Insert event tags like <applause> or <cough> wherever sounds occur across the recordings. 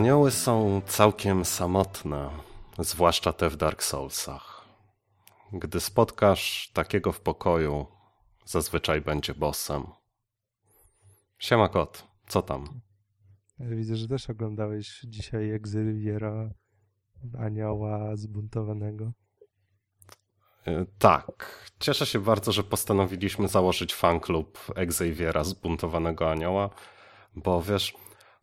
Anioły są całkiem samotne, zwłaszcza te w Dark Soulsach. Gdy spotkasz takiego w pokoju, zazwyczaj będzie bossem. Siema kot, co tam? Widzę, że też oglądałeś dzisiaj Exyliera, anioła zbuntowanego. Y, tak. Cieszę się bardzo, że postanowiliśmy założyć fanklub Xaviera Zbuntowanego Anioła, bo wiesz,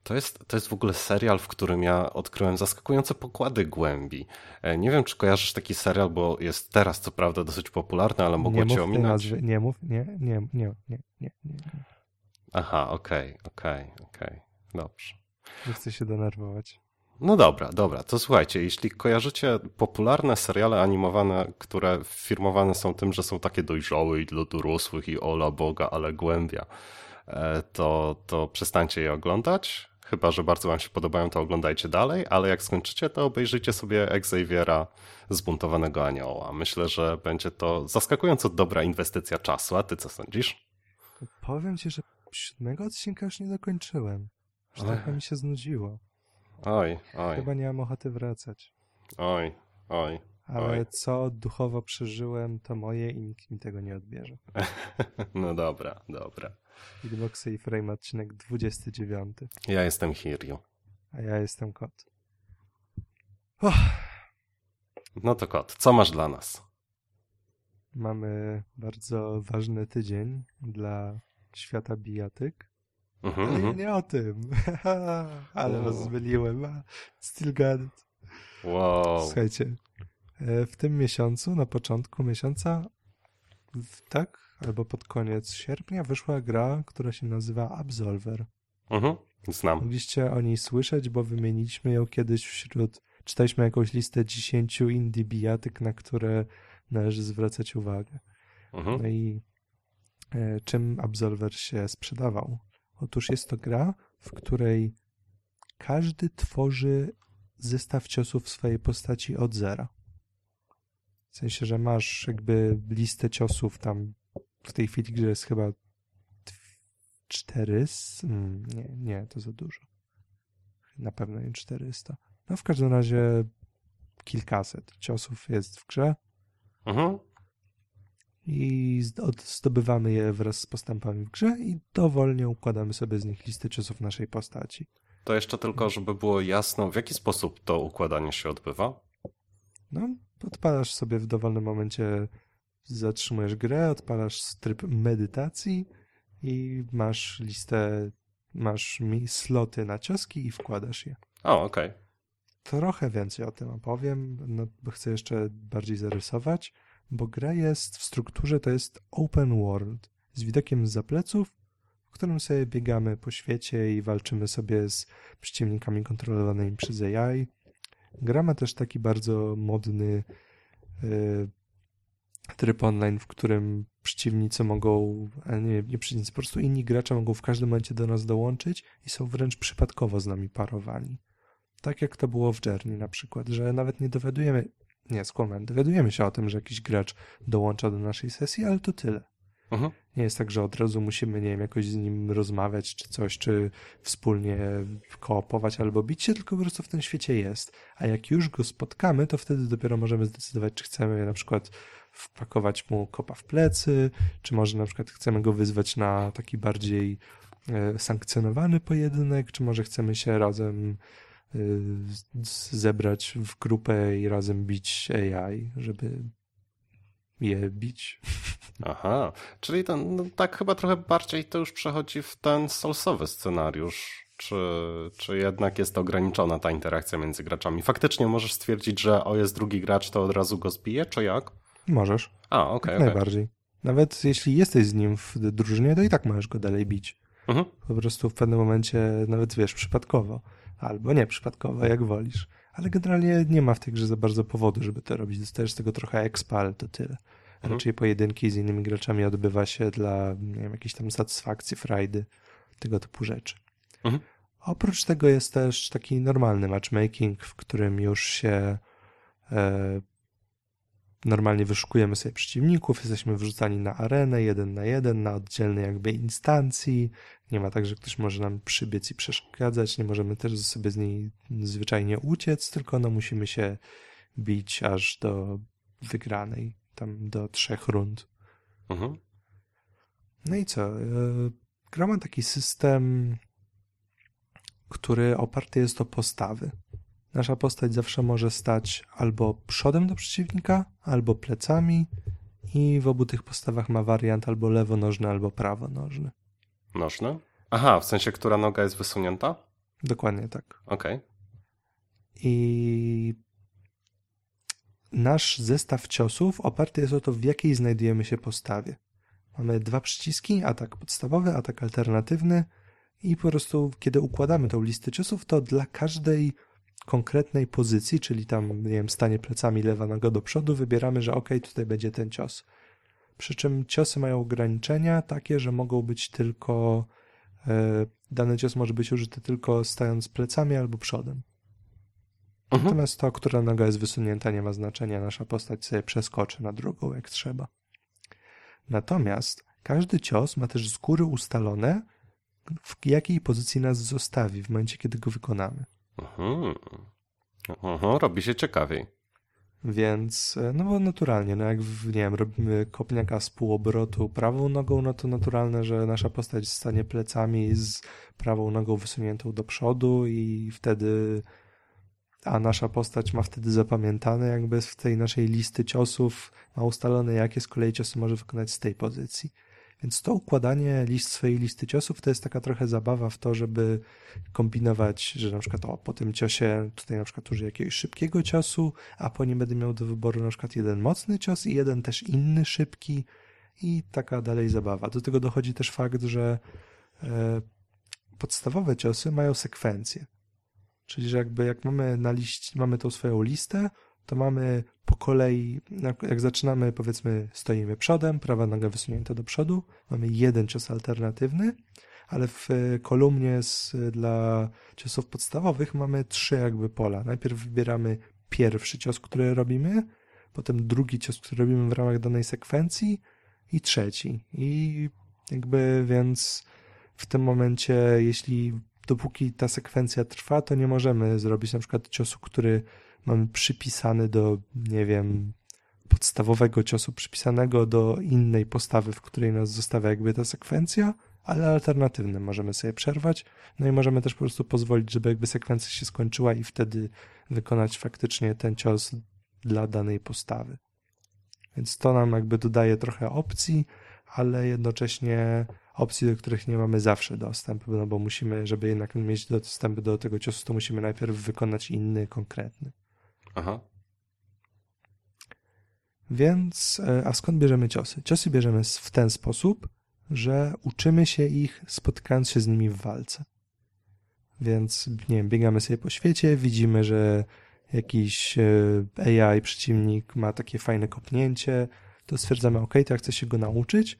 to jest, to jest w ogóle serial, w którym ja odkryłem zaskakujące pokłady głębi. E, nie wiem, czy kojarzysz taki serial, bo jest teraz co prawda dosyć popularny, ale mogło nie cię ominąć. Nazwy, nie mów, nie, nie, nie, nie, nie, nie. Aha, okej, okay, okej, okay, okej. Okay. Dobrze. Nie chcę się denerwować. No dobra, dobra, to słuchajcie, jeśli kojarzycie popularne seriale animowane, które firmowane są tym, że są takie dojrzałe i dla dorosłych i ola Boga, ale głębia, e, to, to przestańcie je oglądać. Chyba, że bardzo wam się podobają, to oglądajcie dalej, ale jak skończycie, to obejrzyjcie sobie Xaviera Zbuntowanego Anioła. Myślę, że będzie to zaskakująco dobra inwestycja czasu, a ty co sądzisz? Powiem ci, że siódmego odcinka już nie dokończyłem. Już trochę mi się znudziło. Oj, oj. Chyba nie mam ochoty wracać. Oj, oj. Ale oj. co duchowo przeżyłem, to moje i nikt mi tego nie odbierze. <laughs> no dobra, dobra. Xbox i Frame odcinek 29. Ja jestem Hiryu. A ja jestem kot. Oh. No to kot, co masz dla nas? Mamy bardzo ważny tydzień dla świata bijatyk. Mhm, Ale mhm. nie o tym. <laughs> Ale was zmyliłem. Still got it. Wow. Słuchajcie, e, w tym miesiącu, na początku miesiąca, tak, albo pod koniec sierpnia wyszła gra, która się nazywa Absolver. Mhm, znam. Mogliście o niej słyszeć, bo wymieniliśmy ją kiedyś wśród, czytaliśmy jakąś listę 10 indie bijatyk, na które należy zwracać uwagę. Mhm. No i e, czym Absolver się sprzedawał? Otóż jest to gra, w której każdy tworzy zestaw ciosów swojej postaci od zera. W sensie, że masz jakby listę ciosów tam w tej chwili, gdzie jest chyba cztery, hmm, nie, nie, to za dużo. Na pewno nie 400. No w każdym razie kilkaset ciosów jest w grze. Mhm i zdobywamy je wraz z postępami w grze i dowolnie układamy sobie z nich listy ciosów naszej postaci. To jeszcze tylko, żeby było jasno, w jaki sposób to układanie się odbywa? No, odpalasz sobie w dowolnym momencie, zatrzymujesz grę, odpalasz tryb medytacji i masz listę, masz mi sloty na cioski i wkładasz je. O, okej. Okay. Trochę więcej o tym opowiem, no, bo chcę jeszcze bardziej zarysować bo gra jest w strukturze, to jest open world, z widokiem z pleców, w którym sobie biegamy po świecie i walczymy sobie z przeciwnikami kontrolowanymi przez AI. Gra ma też taki bardzo modny yy, tryb online, w którym przeciwnicy mogą, nie, nie przeciwnicy, po prostu inni gracze mogą w każdym momencie do nas dołączyć i są wręcz przypadkowo z nami parowani. Tak jak to było w Journey na przykład, że nawet nie dowiadujemy, nie, skłamałem. Dowiadujemy się o tym, że jakiś gracz dołącza do naszej sesji, ale to tyle. Mhm. Nie jest tak, że od razu musimy, nie wiem, jakoś z nim rozmawiać, czy coś, czy wspólnie koopować albo bić się, tylko po prostu w tym świecie jest. A jak już go spotkamy, to wtedy dopiero możemy zdecydować, czy chcemy na przykład wpakować mu kopa w plecy, czy może na przykład chcemy go wyzwać na taki bardziej e, sankcjonowany pojedynek, czy może chcemy się razem Y, zebrać w grupę i razem bić AI, żeby je bić. Aha, czyli ten, no, tak chyba trochę bardziej to już przechodzi w ten solsowy scenariusz. Czy, czy jednak jest ograniczona ta interakcja między graczami? Faktycznie możesz stwierdzić, że o jest drugi gracz, to od razu go zbije, czy jak? Możesz. A, okej. Okay, okay. Najbardziej. Nawet jeśli jesteś z nim w drużynie, to i tak możesz go dalej bić. Mhm. Po prostu w pewnym momencie, nawet wiesz, przypadkowo albo nie przypadkowo, jak wolisz. Ale generalnie nie ma w tej grze za bardzo powodu, żeby to robić. Dostajesz z tego trochę expa, ale to tyle. Mhm. Raczej pojedynki z innymi graczami odbywa się dla nie wiem, jakiejś tam satysfakcji, frajdy, tego typu rzeczy. Mhm. Oprócz tego jest też taki normalny matchmaking, w którym już się e, normalnie wyszukujemy sobie przeciwników, jesteśmy wrzucani na arenę, jeden na jeden, na oddzielnej jakby instancji. Nie ma tak, że ktoś może nam przybiec i przeszkadzać, nie możemy też sobie z niej zwyczajnie uciec, tylko no musimy się bić aż do wygranej, tam do trzech rund. Mhm. No i co? E, gra ma taki system, który oparty jest o postawy. Nasza postać zawsze może stać albo przodem do przeciwnika, albo plecami i w obu tych postawach ma wariant albo lewonożny, albo prawonożny. Nożny? Aha, w sensie, która noga jest wysunięta? Dokładnie tak. Okej. Okay. I nasz zestaw ciosów oparty jest o to, w jakiej znajdujemy się postawie. Mamy dwa przyciski, atak podstawowy, atak alternatywny i po prostu kiedy układamy tą listę ciosów, to dla każdej konkretnej pozycji, czyli tam, nie wiem, stanie plecami lewa noga do przodu, wybieramy, że ok, tutaj będzie ten cios. Przy czym ciosy mają ograniczenia takie, że mogą być tylko e, dany cios może być użyty tylko stając plecami albo przodem. Mhm. Natomiast to, która noga jest wysunięta, nie ma znaczenia. Nasza postać sobie przeskoczy na drugą, jak trzeba. Natomiast każdy cios ma też z góry ustalone, w jakiej pozycji nas zostawi w momencie, kiedy go wykonamy. Mhm. Aha, robi się ciekawiej. Więc, e, no bo naturalnie, no jak, nie wiem, robimy kopniaka z półobrotu prawą nogą, no to naturalne, że nasza postać stanie plecami z prawą nogą wysuniętą do przodu i wtedy, a nasza postać ma wtedy zapamiętane jakby w tej naszej listy ciosów, ma ustalone jakie z kolei ciosy może wykonać z tej pozycji. Więc to układanie list swojej listy ciosów to jest taka trochę zabawa w to, żeby kombinować, że na przykład o, po tym ciosie tutaj na przykład użyję jakiegoś szybkiego ciosu, a po nim będę miał do wyboru na przykład jeden mocny cios i jeden też inny szybki i taka dalej zabawa. Do tego dochodzi też fakt, że e, podstawowe ciosy mają sekwencję. Czyli, że jakby jak mamy na liście, mamy tą swoją listę, to mamy po kolei, jak zaczynamy, powiedzmy, stoimy przodem, prawa noga wysunięta do przodu, mamy jeden cios alternatywny, ale w kolumnie z, dla ciosów podstawowych mamy trzy jakby pola. Najpierw wybieramy pierwszy cios, który robimy, potem drugi cios, który robimy w ramach danej sekwencji i trzeci. I jakby więc w tym momencie, jeśli dopóki ta sekwencja trwa, to nie możemy zrobić na przykład ciosu, który mamy przypisany do, nie wiem, podstawowego ciosu przypisanego do innej postawy, w której nas zostawia jakby ta sekwencja, ale alternatywnym możemy sobie przerwać. No i możemy też po prostu pozwolić, żeby jakby sekwencja się skończyła i wtedy wykonać faktycznie ten cios dla danej postawy. Więc to nam jakby dodaje trochę opcji, ale jednocześnie opcji, do których nie mamy zawsze dostęp, no bo musimy, żeby jednak mieć dostęp do tego ciosu, to musimy najpierw wykonać inny, konkretny. Aha. Więc, e, a skąd bierzemy ciosy? Ciosy bierzemy w ten sposób, że uczymy się ich spotykając się z nimi w walce. Więc, nie wiem, biegamy sobie po świecie, widzimy, że jakiś e, AI przeciwnik ma takie fajne kopnięcie, to stwierdzamy, ok, to ja chcę się go nauczyć,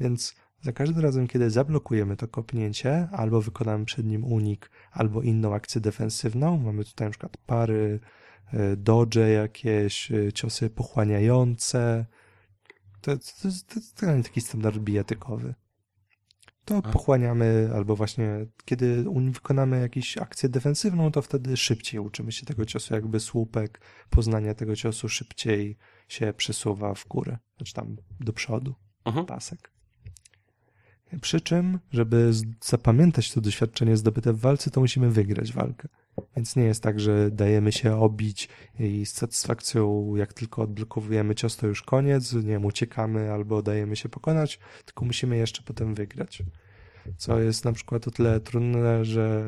więc za każdym razem, kiedy zablokujemy to kopnięcie, albo wykonamy przed nim unik, albo inną akcję defensywną, mamy tutaj na przykład pary, E, dodge jakieś, e, ciosy pochłaniające. To, to, to, to, to taki standard bijatykowy. To A. pochłaniamy, albo właśnie kiedy wykonamy jakąś akcję defensywną, to wtedy szybciej uczymy się tego ciosu, jakby słupek poznania tego ciosu szybciej się przesuwa w górę, znaczy tam do przodu, mhm. pasek. Przy czym, żeby zapamiętać to doświadczenie zdobyte w walce, to musimy wygrać walkę. Więc nie jest tak, że dajemy się obić i z satysfakcją, jak tylko odblokowujemy cios, to już koniec, nie wiem, uciekamy albo dajemy się pokonać, tylko musimy jeszcze potem wygrać. Co jest na przykład o tyle trudne, że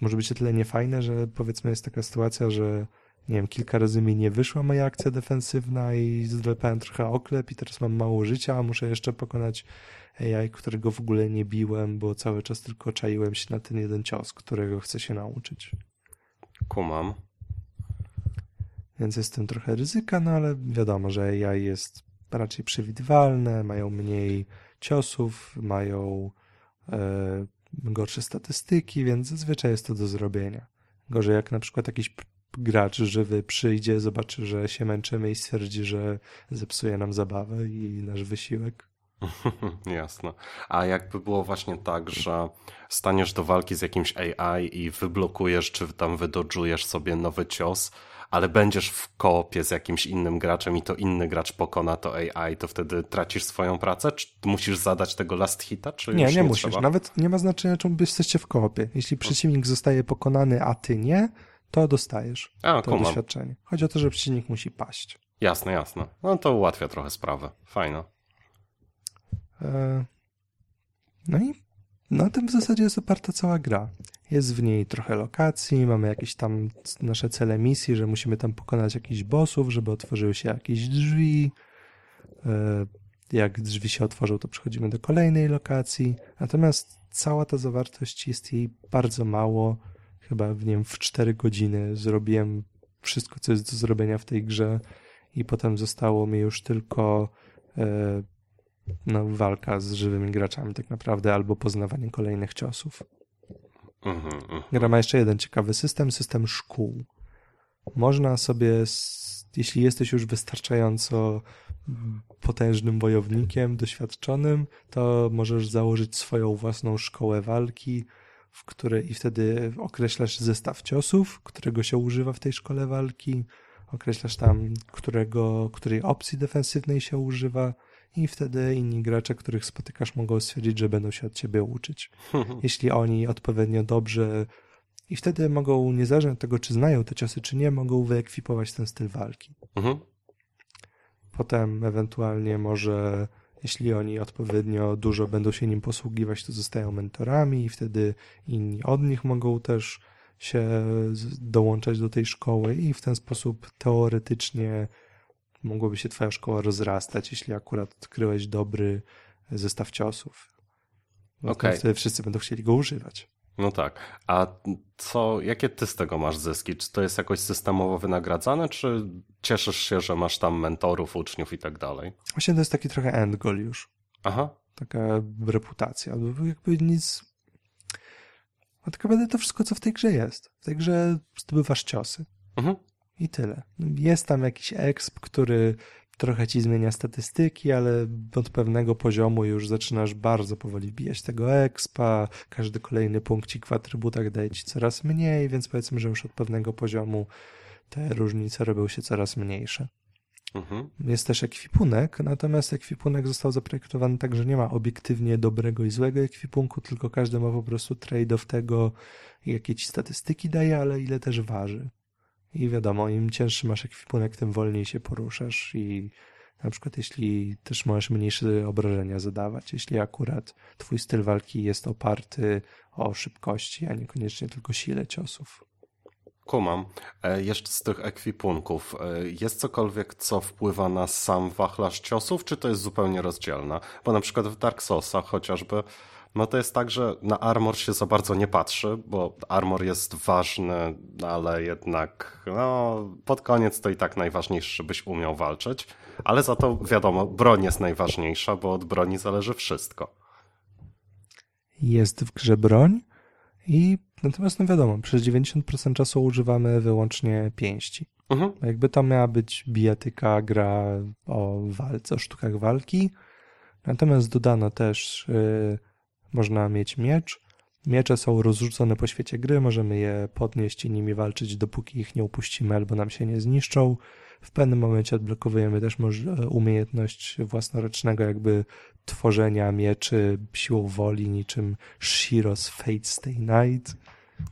może być o tyle niefajne, że powiedzmy jest taka sytuacja, że nie wiem, kilka razy mi nie wyszła moja akcja defensywna i zlepałem trochę oklep i teraz mam mało życia, a muszę jeszcze pokonać AI, którego w ogóle nie biłem, bo cały czas tylko czaiłem się na ten jeden cios, którego chcę się nauczyć. Kumam. Więc jest tym trochę ryzyka, no ale wiadomo, że AI jest raczej przewidywalne, mają mniej ciosów, mają e, gorsze statystyki, więc zazwyczaj jest to do zrobienia. Gorzej jak na przykład jakiś gracz żywy przyjdzie, zobaczy, że się męczymy i stwierdzi, że zepsuje nam zabawę i nasz wysiłek. <laughs> Jasne. A jakby było właśnie tak, że staniesz do walki z jakimś AI i wyblokujesz, czy tam wydodżujesz sobie nowy cios, ale będziesz w koopie z jakimś innym graczem i to inny gracz pokona to AI, to wtedy tracisz swoją pracę? Czy musisz zadać tego last hita? Czy nie, nie, nie musisz. Trzeba? Nawet nie ma znaczenia, czemu jesteście w koopie. Jeśli przeciwnik zostaje pokonany, a ty nie, to dostajesz a, to doświadczenie. Chodzi o to, że przeciwnik musi paść. Jasne, jasne. No to ułatwia trochę sprawę. Fajno. E, no i na tym w zasadzie jest oparta cała gra. Jest w niej trochę lokacji, mamy jakieś tam nasze cele misji, że musimy tam pokonać jakichś bossów, żeby otworzyły się jakieś drzwi. E, jak drzwi się otworzą, to przechodzimy do kolejnej lokacji. Natomiast cała ta zawartość jest jej bardzo mało. Chyba w nim w 4 godziny zrobiłem wszystko, co jest do zrobienia w tej grze i potem zostało mi już tylko e, no, walka z żywymi graczami tak naprawdę, albo poznawanie kolejnych ciosów. Mhm, mhm. Gra ma jeszcze jeden ciekawy system, system szkół. Można sobie, jeśli jesteś już wystarczająco potężnym wojownikiem, doświadczonym, to możesz założyć swoją własną szkołę walki, w której i wtedy określasz zestaw ciosów, którego się używa w tej szkole walki, określasz tam, którego, której opcji defensywnej się używa, i wtedy inni gracze, których spotykasz, mogą stwierdzić, że będą się od ciebie uczyć. <laughs> Jeśli oni odpowiednio dobrze i wtedy mogą, niezależnie od tego, czy znają te ciosy, czy nie, mogą wyekwipować ten styl walki. Mhm. Potem ewentualnie może, jeśli oni odpowiednio dużo będą się nim posługiwać, to zostają mentorami i wtedy inni od nich mogą też się dołączać do tej szkoły i w ten sposób teoretycznie mogłoby się twoja szkoła rozrastać, jeśli akurat odkryłeś dobry zestaw ciosów. Bo okay. wtedy wszyscy będą chcieli go używać. No tak. A co, jakie ty z tego masz zyski? Czy to jest jakoś systemowo wynagradzane, czy cieszysz się, że masz tam mentorów, uczniów i tak dalej? Właśnie to jest taki trochę end goal już. Aha. Taka reputacja. Jakby nic... A tak naprawdę to wszystko, co w tej grze jest. W tej grze zdobywasz ciosy. Mhm. I tyle. Jest tam jakiś exp, który trochę ci zmienia statystyki, ale od pewnego poziomu już zaczynasz bardzo powoli bijać tego expa, każdy kolejny punkcik w atrybutach daje ci coraz mniej, więc powiedzmy, że już od pewnego poziomu te różnice robią się coraz mniejsze. Mhm. Jest też ekwipunek, natomiast ekwipunek został zaprojektowany tak, że nie ma obiektywnie dobrego i złego ekwipunku, tylko każdy ma po prostu trade-off tego, jakie ci statystyki daje, ale ile też waży. I wiadomo, im cięższy masz ekwipunek, tym wolniej się poruszasz i na przykład jeśli też możesz mniejsze obrażenia zadawać, jeśli akurat twój styl walki jest oparty o szybkości, a niekoniecznie tylko sile ciosów. Kumam. E, jeszcze z tych ekwipunków, e, jest cokolwiek, co wpływa na sam wachlarz ciosów, czy to jest zupełnie rozdzielne? Bo na przykład w Dark Soulsach chociażby no to jest tak, że na armor się za bardzo nie patrzy, bo armor jest ważny, ale jednak no, pod koniec to i tak najważniejsze, żebyś umiał walczyć. Ale za to wiadomo, broń jest najważniejsza, bo od broni zależy wszystko. Jest w grze broń i natomiast no wiadomo, przez 90% czasu używamy wyłącznie pięści. Mhm. Jakby to miała być bijatyka, gra o walce, o sztukach walki. Natomiast dodano też yy, można mieć miecz. Miecze są rozrzucone po świecie gry, możemy je podnieść i nimi walczyć, dopóki ich nie upuścimy albo nam się nie zniszczą. W pewnym momencie odblokowujemy też umiejętność własnoręcznego jakby tworzenia mieczy siłą woli, niczym Shiro's Fate Stay Night.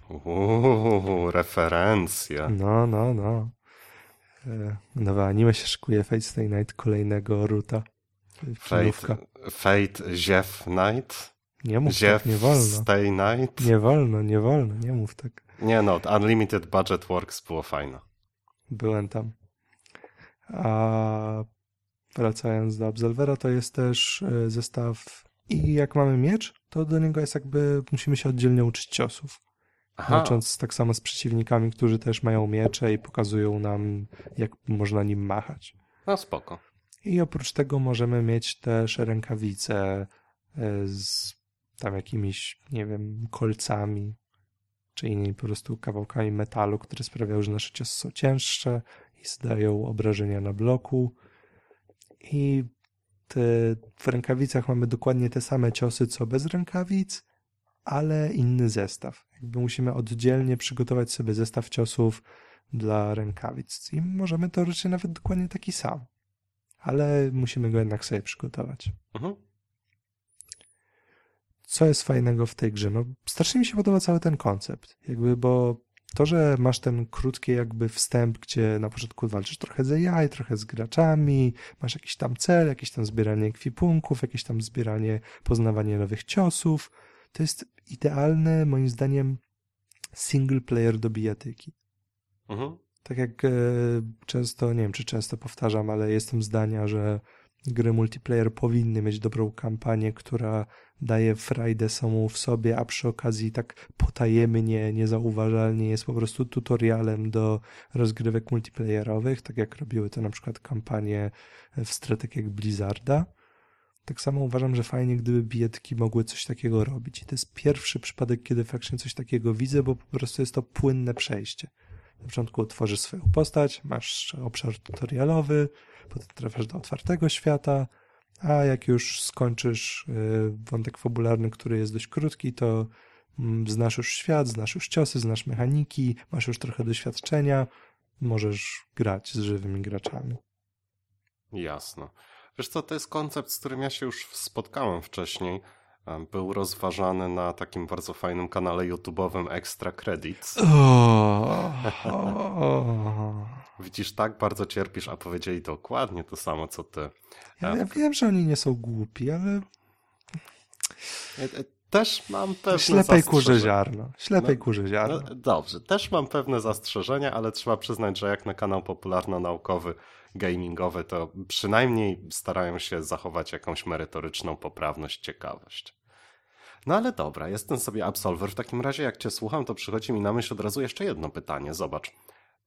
Uuu, referencja. No, no, no. E, nowe anime się szykuje Fate Stay Night kolejnego ruta. Fate, Fate Jeff Night? Nie mów tak, nie wolno. Stay Night. Nie wolno, nie wolno, nie mów tak. Nie no, Unlimited Budget Works było fajne. Byłem tam. A wracając do Absolvera, to jest też e, zestaw i jak mamy miecz, to do niego jest jakby, musimy się oddzielnie uczyć ciosów. Walcząc tak samo z przeciwnikami, którzy też mają miecze i pokazują nam, jak można nim machać. No spoko. I oprócz tego możemy mieć też rękawice e, z tam jakimiś, nie wiem, kolcami. czy innymi po prostu kawałkami metalu, które sprawiają, że nasze ciosy są cięższe i zdają obrażenia na bloku. I te, w rękawicach mamy dokładnie te same ciosy, co bez rękawic, ale inny zestaw. Jakby musimy oddzielnie przygotować sobie zestaw ciosów dla rękawic i możemy teoretycznie nawet dokładnie taki sam, ale musimy go jednak sobie przygotować. Mhm. Co jest fajnego w tej grze? No, strasznie mi się podoba cały ten koncept, jakby, bo to, że masz ten krótki jakby wstęp, gdzie na początku walczysz trochę z AI, trochę z graczami, masz jakiś tam cel, jakieś tam zbieranie ekwipunków, jakieś tam zbieranie, poznawanie nowych ciosów, to jest idealny, moim zdaniem, single player do bijatyki. Mhm. Tak jak e, często, nie wiem czy często powtarzam, ale jestem zdania, że gry multiplayer powinny mieć dobrą kampanię, która daje frajdę samą w sobie, a przy okazji tak potajemnie, niezauważalnie jest po prostu tutorialem do rozgrywek multiplayerowych, tak jak robiły to na przykład kampanie w strategiach Blizzarda. Tak samo uważam, że fajnie, gdyby bijetki mogły coś takiego robić. I to jest pierwszy przypadek, kiedy faktycznie coś takiego widzę, bo po prostu jest to płynne przejście. Na początku tworzysz swoją postać, masz obszar tutorialowy, potem trafiasz do otwartego świata, a jak już skończysz y, wątek fabularny, który jest dość krótki, to mm, znasz już świat, znasz już ciosy, znasz mechaniki, masz już trochę doświadczenia, możesz grać z żywymi graczami. Jasno. Wiesz co, to jest koncept, z którym ja się już spotkałem wcześniej. Był rozważany na takim bardzo fajnym kanale YouTube'owym Extra Credits. Widzisz, tak bardzo cierpisz, a powiedzieli dokładnie to samo, co ty. Ja, ja wiem, że oni nie są głupi, ale... E, e, też mam pewne Ślepej kurze ziarno. Ślepej no, kurze ziarno. No, dobrze, też mam pewne zastrzeżenia, ale trzeba przyznać, że jak na kanał popularno-naukowy gamingowy, to przynajmniej starają się zachować jakąś merytoryczną poprawność, ciekawość. No ale dobra, jestem sobie absolwer. W takim razie, jak cię słucham, to przychodzi mi na myśl od razu jeszcze jedno pytanie. Zobacz.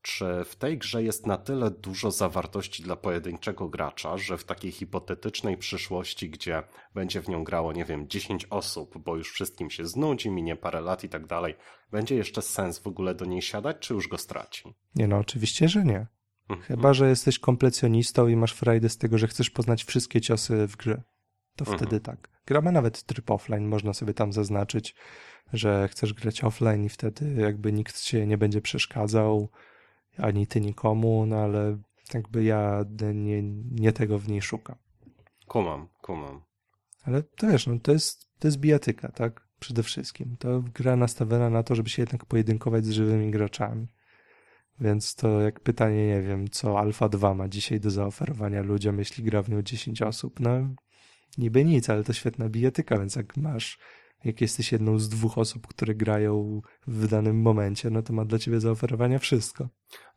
Czy w tej grze jest na tyle dużo zawartości dla pojedynczego gracza, że w takiej hipotetycznej przyszłości, gdzie będzie w nią grało, nie wiem, 10 osób, bo już wszystkim się znudzi, minie parę lat i tak dalej, będzie jeszcze sens w ogóle do niej siadać, czy już go straci? Nie no, oczywiście, że nie. Mhm. Chyba, że jesteś komplecjonistą i masz frajdę z tego, że chcesz poznać wszystkie ciosy w grze. To mhm. wtedy tak. Gramy nawet tryb offline, można sobie tam zaznaczyć, że chcesz grać offline i wtedy jakby nikt cię nie będzie przeszkadzał, ani ty nikomu, no ale jakby ja nie, nie tego w niej szukam. Kumam, kumam. Ale to wiesz, no to jest, to jest bijatyka, tak? Przede wszystkim. To gra nastawiona na to, żeby się jednak pojedynkować z żywymi graczami. Więc to jak pytanie, nie wiem, co Alpha 2 ma dzisiaj do zaoferowania ludziom, jeśli gra w nią 10 osób. No, niby nic, ale to świetna bijatyka, więc jak masz, jak jesteś jedną z dwóch osób, które grają w danym momencie, no to ma dla ciebie zaoferowania wszystko.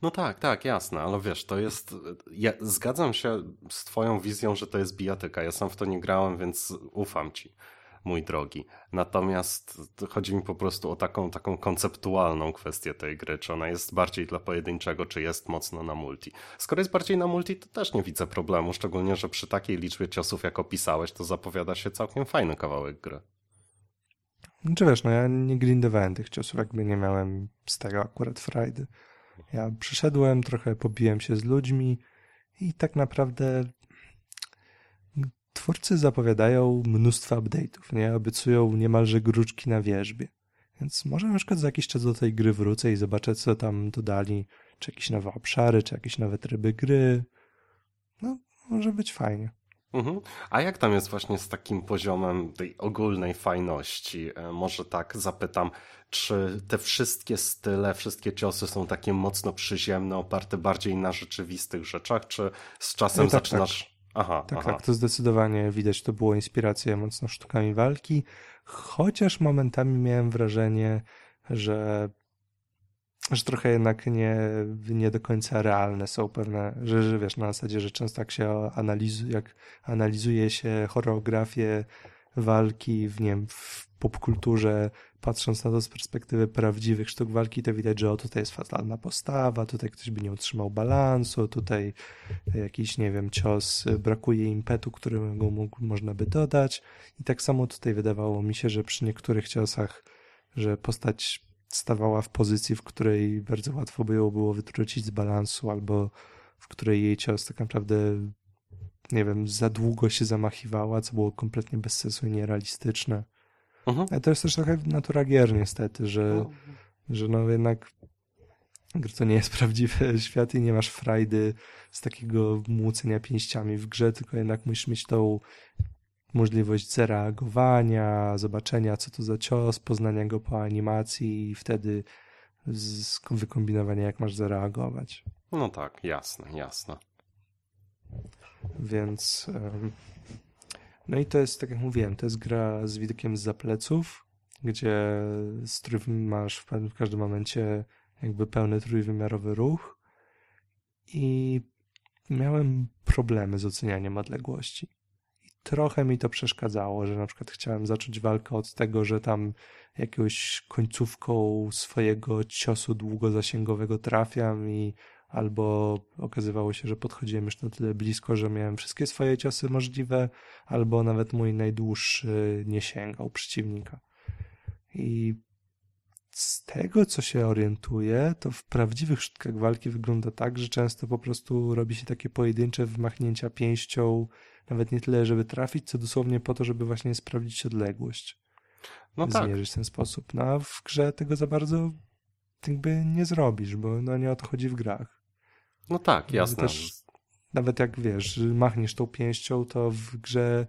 No tak, tak, jasne, ale wiesz, to jest, ja zgadzam się z twoją wizją, że to jest bijatyka. Ja sam w to nie grałem, więc ufam ci mój drogi. Natomiast chodzi mi po prostu o taką, taką konceptualną kwestię tej gry, czy ona jest bardziej dla pojedynczego, czy jest mocno na multi. Skoro jest bardziej na multi, to też nie widzę problemu, szczególnie, że przy takiej liczbie ciosów, jak opisałeś, to zapowiada się całkiem fajny kawałek gry. Czy wiesz, no ja nie grindowałem tych ciosów, jakby nie miałem z tego akurat frajdy. Ja przyszedłem, trochę pobiłem się z ludźmi i tak naprawdę twórcy zapowiadają mnóstwo update'ów, nie? Obiecują niemalże gruczki na wierzbie. Więc może na przykład za jakiś czas do tej gry wrócę i zobaczę, co tam dodali, czy jakieś nowe obszary, czy jakieś nowe tryby gry. No, może być fajnie. Mhm. A jak tam jest właśnie z takim poziomem tej ogólnej fajności? E, może tak zapytam, czy te wszystkie style, wszystkie ciosy są takie mocno przyziemne, oparte bardziej na rzeczywistych rzeczach, czy z czasem no tak, zaczynasz... Tak. Aha, tak, aha. tak, to zdecydowanie widać, to było inspiracja mocno sztukami walki, chociaż momentami miałem wrażenie, że, że trochę jednak nie, nie do końca realne są pewne, że, że wiesz, na zasadzie, że często jak się analizuje, jak analizuje się choreografię walki w, nie wiem, w popkulturze, patrząc na to z perspektywy prawdziwych sztuk walki, to widać, że o tutaj jest fatalna postawa, tutaj ktoś by nie utrzymał balansu, tutaj jakiś, nie wiem, cios, brakuje impetu, którego mógł, można by dodać. I tak samo tutaj wydawało mi się, że przy niektórych ciosach, że postać stawała w pozycji, w której bardzo łatwo by ją było wytrącić z balansu, albo w której jej cios tak naprawdę, nie wiem, za długo się zamachiwała, co było kompletnie bez sensu i nierealistyczne. Mhm. Ale to jest też trochę natura gier niestety, że, no. że no jednak to nie jest <laughs> prawdziwy świat i nie masz frajdy z takiego młócenia pięściami w grze, tylko jednak musisz mieć tą możliwość zareagowania, zobaczenia co to za cios, poznania go po animacji i wtedy wykombinowania jak masz zareagować. No tak, jasne, jasne. Więc no i to jest, tak jak mówiłem, to jest gra z widokiem z zapleców, gdzie strój masz w każdym momencie jakby pełny trójwymiarowy ruch i miałem problemy z ocenianiem odległości. I trochę mi to przeszkadzało, że na przykład chciałem zacząć walkę od tego, że tam jakąś końcówką swojego ciosu długozasięgowego trafiam i albo okazywało się, że podchodziłem już na tyle blisko, że miałem wszystkie swoje ciosy możliwe, albo nawet mój najdłuższy nie sięgał przeciwnika. I z tego, co się orientuję, to w prawdziwych sztukach walki wygląda tak, że często po prostu robi się takie pojedyncze wmachnięcia pięścią, nawet nie tyle, żeby trafić, co dosłownie po to, żeby właśnie sprawdzić odległość. No tak. Zmierzyć w ten sposób. No a w grze tego za bardzo jakby nie zrobisz, bo no nie o to chodzi w grach. No tak, jasne. Też, nawet jak wiesz, machniesz tą pięścią, to w grze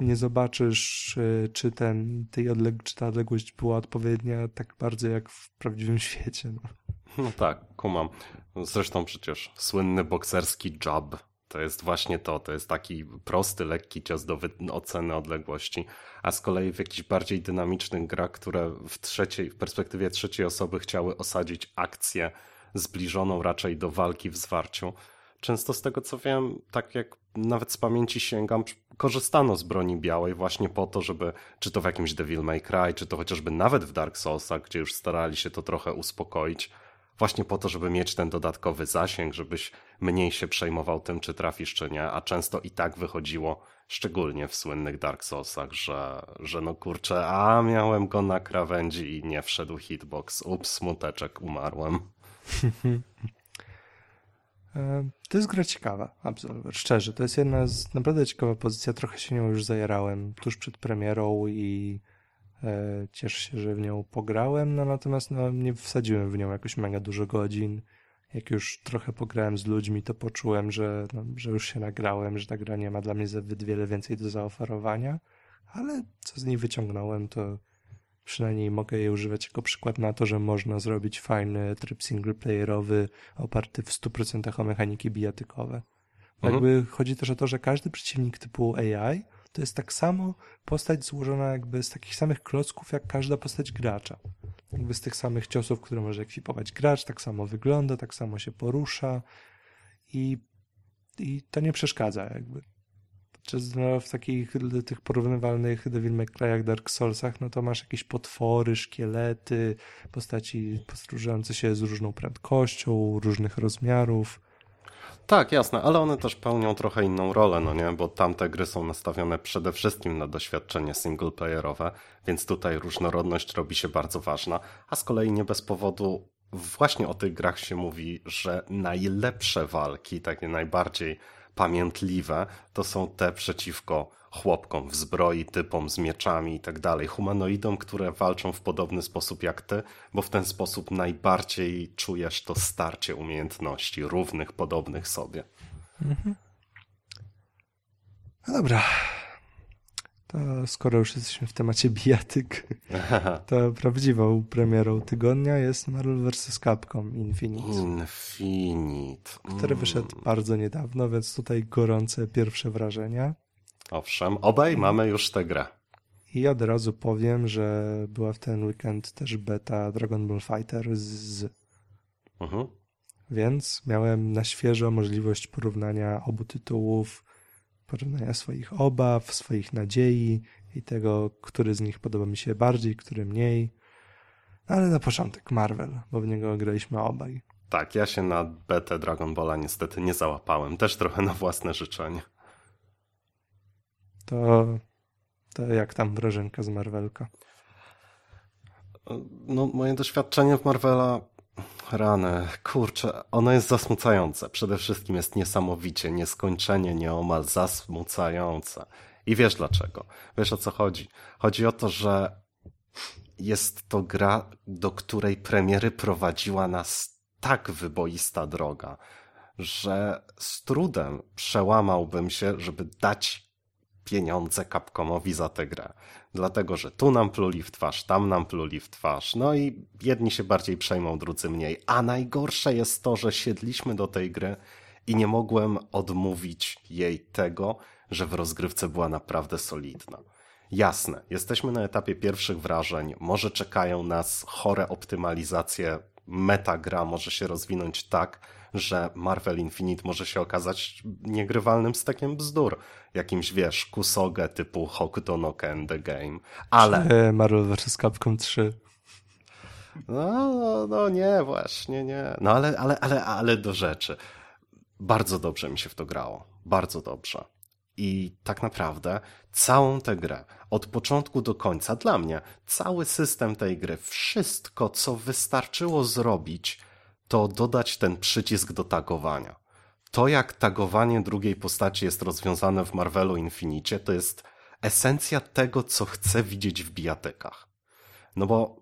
nie zobaczysz, e, czy, ten, tej odleg- czy ta odległość była odpowiednia tak bardzo jak w prawdziwym <laughs> świecie. No, no tak, kumam. Zresztą przecież słynny bokserski jab to jest właśnie to, to jest taki prosty, lekki cios do oceny odległości, a z kolei w jakichś bardziej dynamicznych grach, które w trzeciej, w perspektywie trzeciej osoby chciały osadzić akcję zbliżoną raczej do walki w zwarciu, często z tego co wiem, tak jak nawet z pamięci sięgam, korzystano z broni białej właśnie po to, żeby, czy to w jakimś Devil May Cry, czy to chociażby nawet w Dark Soulsach, gdzie już starali się to trochę uspokoić, właśnie po to, żeby mieć ten dodatkowy zasięg, żebyś mniej się przejmował tym, czy trafisz, czy nie, a często i tak wychodziło, szczególnie w słynnych Dark Soulsach, że, że no kurczę, a miałem go na krawędzi i nie wszedł hitbox, ups, smuteczek, umarłem. <laughs> E, to jest gra ciekawa, Absolver, szczerze. To jest jedna z naprawdę ciekawa pozycja. Trochę się nią już zajarałem tuż przed premierą i e, cieszę się, że w nią pograłem, no natomiast no, nie wsadziłem w nią jakoś mega dużo godzin. Jak już trochę pograłem z ludźmi, to poczułem, że, no, że już się nagrałem, że ta gra nie ma dla mnie zbyt wiele więcej do zaoferowania, ale co z niej wyciągnąłem, to przynajmniej mogę je używać jako przykład na to, że można zrobić fajny tryb singleplayerowy oparty w 100% o mechaniki bijatykowe. Mhm. Jakby chodzi też o to, że każdy przeciwnik typu AI to jest tak samo postać złożona jakby z takich samych klocków jak każda postać gracza. Jakby z tych samych ciosów, które może ekwipować gracz, tak samo wygląda, tak samo się porusza i, i to nie przeszkadza jakby no, w takich tych porównywalnych Devil May Dark Soulsach, no to masz jakieś potwory, szkielety, postaci podróżujące się z różną prędkością, różnych rozmiarów. Tak, jasne, ale one też pełnią trochę inną rolę, no nie? Bo tamte gry są nastawione przede wszystkim na doświadczenie singleplayerowe, więc tutaj różnorodność robi się bardzo ważna, a z kolei nie bez powodu właśnie o tych grach się mówi, że najlepsze walki, takie najbardziej pamiętliwe, to są te przeciwko chłopkom w zbroi, typom z mieczami i tak dalej, humanoidom, które walczą w podobny sposób jak ty, bo w ten sposób najbardziej czujesz to starcie umiejętności równych, podobnych sobie. Mhm. No dobra, to skoro już jesteśmy w temacie <laughs> bijatyk, <laughs> to prawdziwą premierą tygodnia jest Marvel vs. Capcom Infinite. Infinite. Który wyszedł mm. bardzo niedawno, więc tutaj gorące pierwsze wrażenia. Owszem, obaj mamy już tę grę. I od razu powiem, że była w ten weekend też beta Dragon Ball Fighter z. Mhm. Więc miałem na świeżo możliwość porównania obu tytułów, porównania swoich obaw, swoich nadziei i tego, który z nich podoba mi się bardziej, który mniej. Ale na początek Marvel, bo w niego graliśmy obaj. Tak, ja się na betę Dragon Balla niestety nie załapałem. Też trochę na własne życzenie. To, to jak tam wrażenka z Marvelka? No, moje doświadczenie w Marvela Rany, kurczę, ono jest zasmucające. Przede wszystkim jest niesamowicie, nieskończenie, nieomal zasmucające. I wiesz dlaczego. Wiesz o co chodzi. Chodzi o to, że jest to gra, do której premiery prowadziła nas tak wyboista droga, że z trudem przełamałbym się, żeby dać pieniądze Capcomowi za tę grę. Dlatego, że tu nam pluli w twarz, tam nam pluli w twarz. No i jedni się bardziej przejmą, drudzy mniej. A najgorsze jest to, że siedliśmy do tej gry i nie mogłem odmówić jej tego, że w rozgrywce była naprawdę solidna. Jasne, jesteśmy na etapie pierwszych wrażeń, może czekają nas chore optymalizacje, metagra może się rozwinąć tak, że Marvel Infinite może się okazać niegrywalnym stekiem bzdur. Jakimś, wiesz, kusogę typu Hokuto no Ken The Game. Ale... Marvel vs. Capcom 3. No, no, no nie, właśnie, nie. No ale, ale, ale, ale do rzeczy. Bardzo dobrze mi się w to grało. Bardzo dobrze. I tak naprawdę całą tę grę, od początku do końca, dla mnie, cały system tej gry, wszystko, co wystarczyło zrobić, to dodać ten przycisk do tagowania. To, jak tagowanie drugiej postaci jest rozwiązane w Marvelu Infinicie, to jest esencja tego, co chcę widzieć w bijatykach. No bo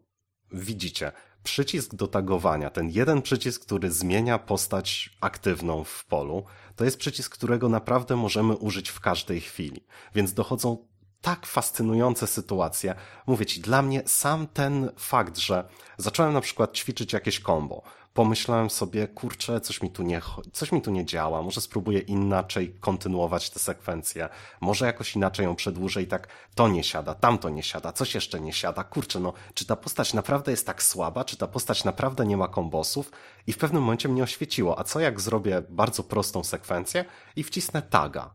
widzicie, przycisk do tagowania, ten jeden przycisk, który zmienia postać aktywną w polu, to jest przycisk, którego naprawdę możemy użyć w każdej chwili. Więc dochodzą tak fascynujące sytuacje. Mówię ci, dla mnie sam ten fakt, że zacząłem na przykład ćwiczyć jakieś combo, pomyślałem sobie, kurczę, coś mi tu nie, coś mi tu nie działa, może spróbuję inaczej kontynuować tę sekwencję, może jakoś inaczej ją przedłużę i tak to nie siada, tamto nie siada, coś jeszcze nie siada, kurczę, no, czy ta postać naprawdę jest tak słaba, czy ta postać naprawdę nie ma kombosów? I w pewnym momencie mnie oświeciło, a co jak zrobię bardzo prostą sekwencję i wcisnę taga,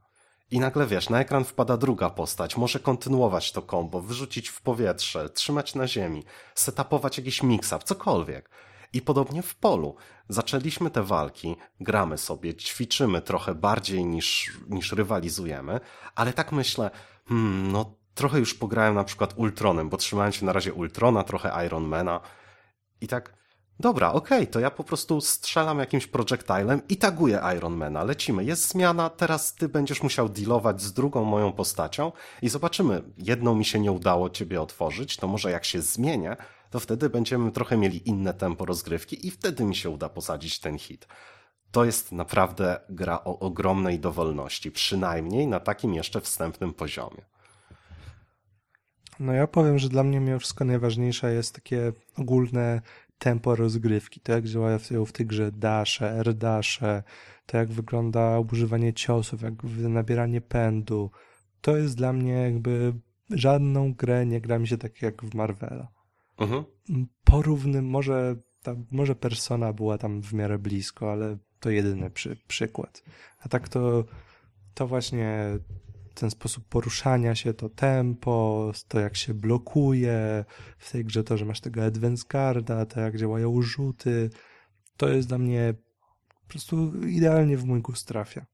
i nagle wiesz, na ekran wpada druga postać, może kontynuować to kombo, wyrzucić w powietrze, trzymać na ziemi, setupować jakiś mix-up, cokolwiek. I podobnie w polu. Zaczęliśmy te walki, gramy sobie, ćwiczymy trochę bardziej niż, niż rywalizujemy, ale tak myślę, hmm, no trochę już pograłem na przykład Ultronem, bo trzymałem się na razie Ultrona, trochę Ironmana. I tak, dobra, okej, okay, to ja po prostu strzelam jakimś projectilem i taguję Ironmana, lecimy, jest zmiana, teraz ty będziesz musiał dealować z drugą moją postacią i zobaczymy, jedną mi się nie udało ciebie otworzyć, to może jak się zmienię, to wtedy będziemy trochę mieli inne tempo rozgrywki i wtedy mi się uda posadzić ten hit. To jest naprawdę gra o ogromnej dowolności, przynajmniej na takim jeszcze wstępnym poziomie. No ja powiem, że dla mnie mimo wszystko najważniejsze jest takie ogólne tempo rozgrywki, to jak działają w tej grze dasze, r-dasze, to jak wygląda używanie ciosów, jak nabieranie pędu. To jest dla mnie jakby żadną grę nie gra mi się tak jak w Marvela. Mhm. Porównym, może, tam, może persona była tam w miarę blisko, ale to jedyny przy, przykład. A tak to, to właśnie ten sposób poruszania się, to tempo, to jak się blokuje w tej grze, to, że masz tego advance guarda, to jak działają rzuty, to jest dla mnie po prostu idealnie w mój gust trafia.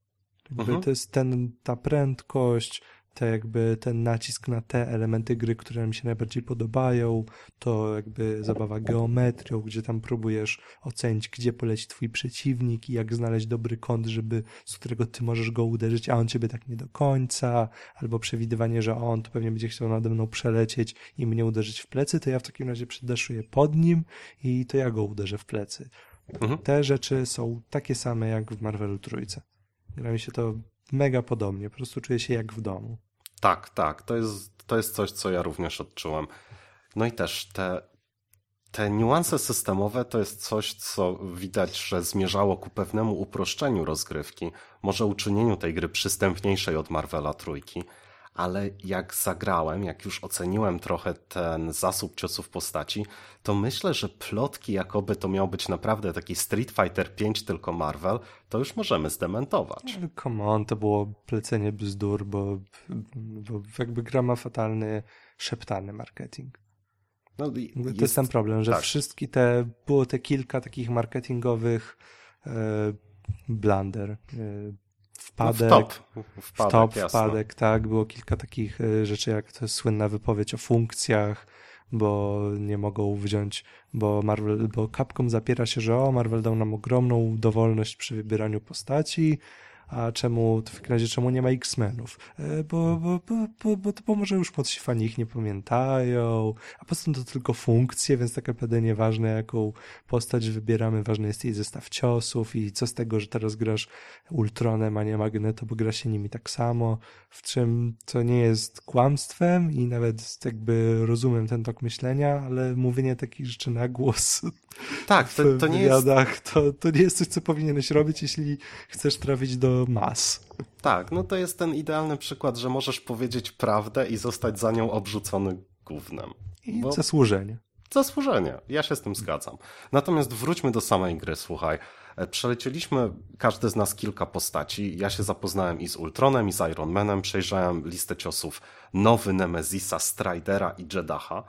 Mhm. To jest ten, ta prędkość, te jakby ten nacisk na te elementy gry, które mi się najbardziej podobają, to jakby zabawa geometrią, gdzie tam próbujesz ocenić, gdzie poleci twój przeciwnik i jak znaleźć dobry kąt, żeby, z którego ty możesz go uderzyć, a on ciebie tak nie do końca, albo przewidywanie, że on to pewnie będzie chciał nade mną przelecieć i mnie uderzyć w plecy, to ja w takim razie przedeszuję pod nim i to ja go uderzę w plecy. Mhm. Te rzeczy są takie same jak w Marvelu Trójce. Gra mi się to mega podobnie, po prostu czuję się jak w domu. Tak, tak, to jest, to jest coś, co ja również odczułem. No i też te, te niuanse systemowe to jest coś, co widać, że zmierzało ku pewnemu uproszczeniu rozgrywki, może uczynieniu tej gry przystępniejszej od Marvela Trójki ale jak zagrałem, jak już oceniłem trochę ten zasób ciosów postaci, to myślę, że plotki, jakoby to miał być naprawdę taki Street Fighter 5 tylko Marvel, to już możemy zdementować. Come on, to było plecenie bzdur, bo, bo jakby gra ma fatalny, szeptany marketing. No, jest, to jest ten problem, że tak. wszystkie te, było te kilka takich marketingowych e, blunder, e, wpadek. No w top, wpadek, wpadek, tak. Było kilka takich e, rzeczy, jak to jest słynna wypowiedź o funkcjach, bo nie mogą wziąć, bo Marvel, bo Capcom zapiera się, że o, Marvel dał nam ogromną dowolność przy wybieraniu postaci, a czemu, to w takim razie czemu nie ma X-Menów? E, bo, bo, bo, bo, bo może już młodsi fani ich nie pamiętają, a poza tym to tylko funkcje, więc tak naprawdę nieważne jaką postać wybieramy, ważny jest jej zestaw ciosów i co z tego, że teraz grasz Ultronem, a nie Magneto, bo gra się nimi tak samo, w czym to nie jest kłamstwem i nawet jakby rozumiem ten tok myślenia, ale mówienie takich rzeczy na głos tak, to, to nie jest... To, to nie jest coś, co powinieneś robić, jeśli chcesz trafić do mas. Tak, no to jest ten idealny przykład, że możesz powiedzieć prawdę i zostać za nią obrzucony gównem. I bo... zasłużenie. Zasłużenie, ja się z tym zgadzam. Natomiast wróćmy do samej gry, słuchaj. E, przelecieliśmy każdy z nas kilka postaci. Ja się zapoznałem i z Ultronem, i z Iron Manem, przejrzałem listę ciosów nowy Nemezisa, Stridera i Jedaha.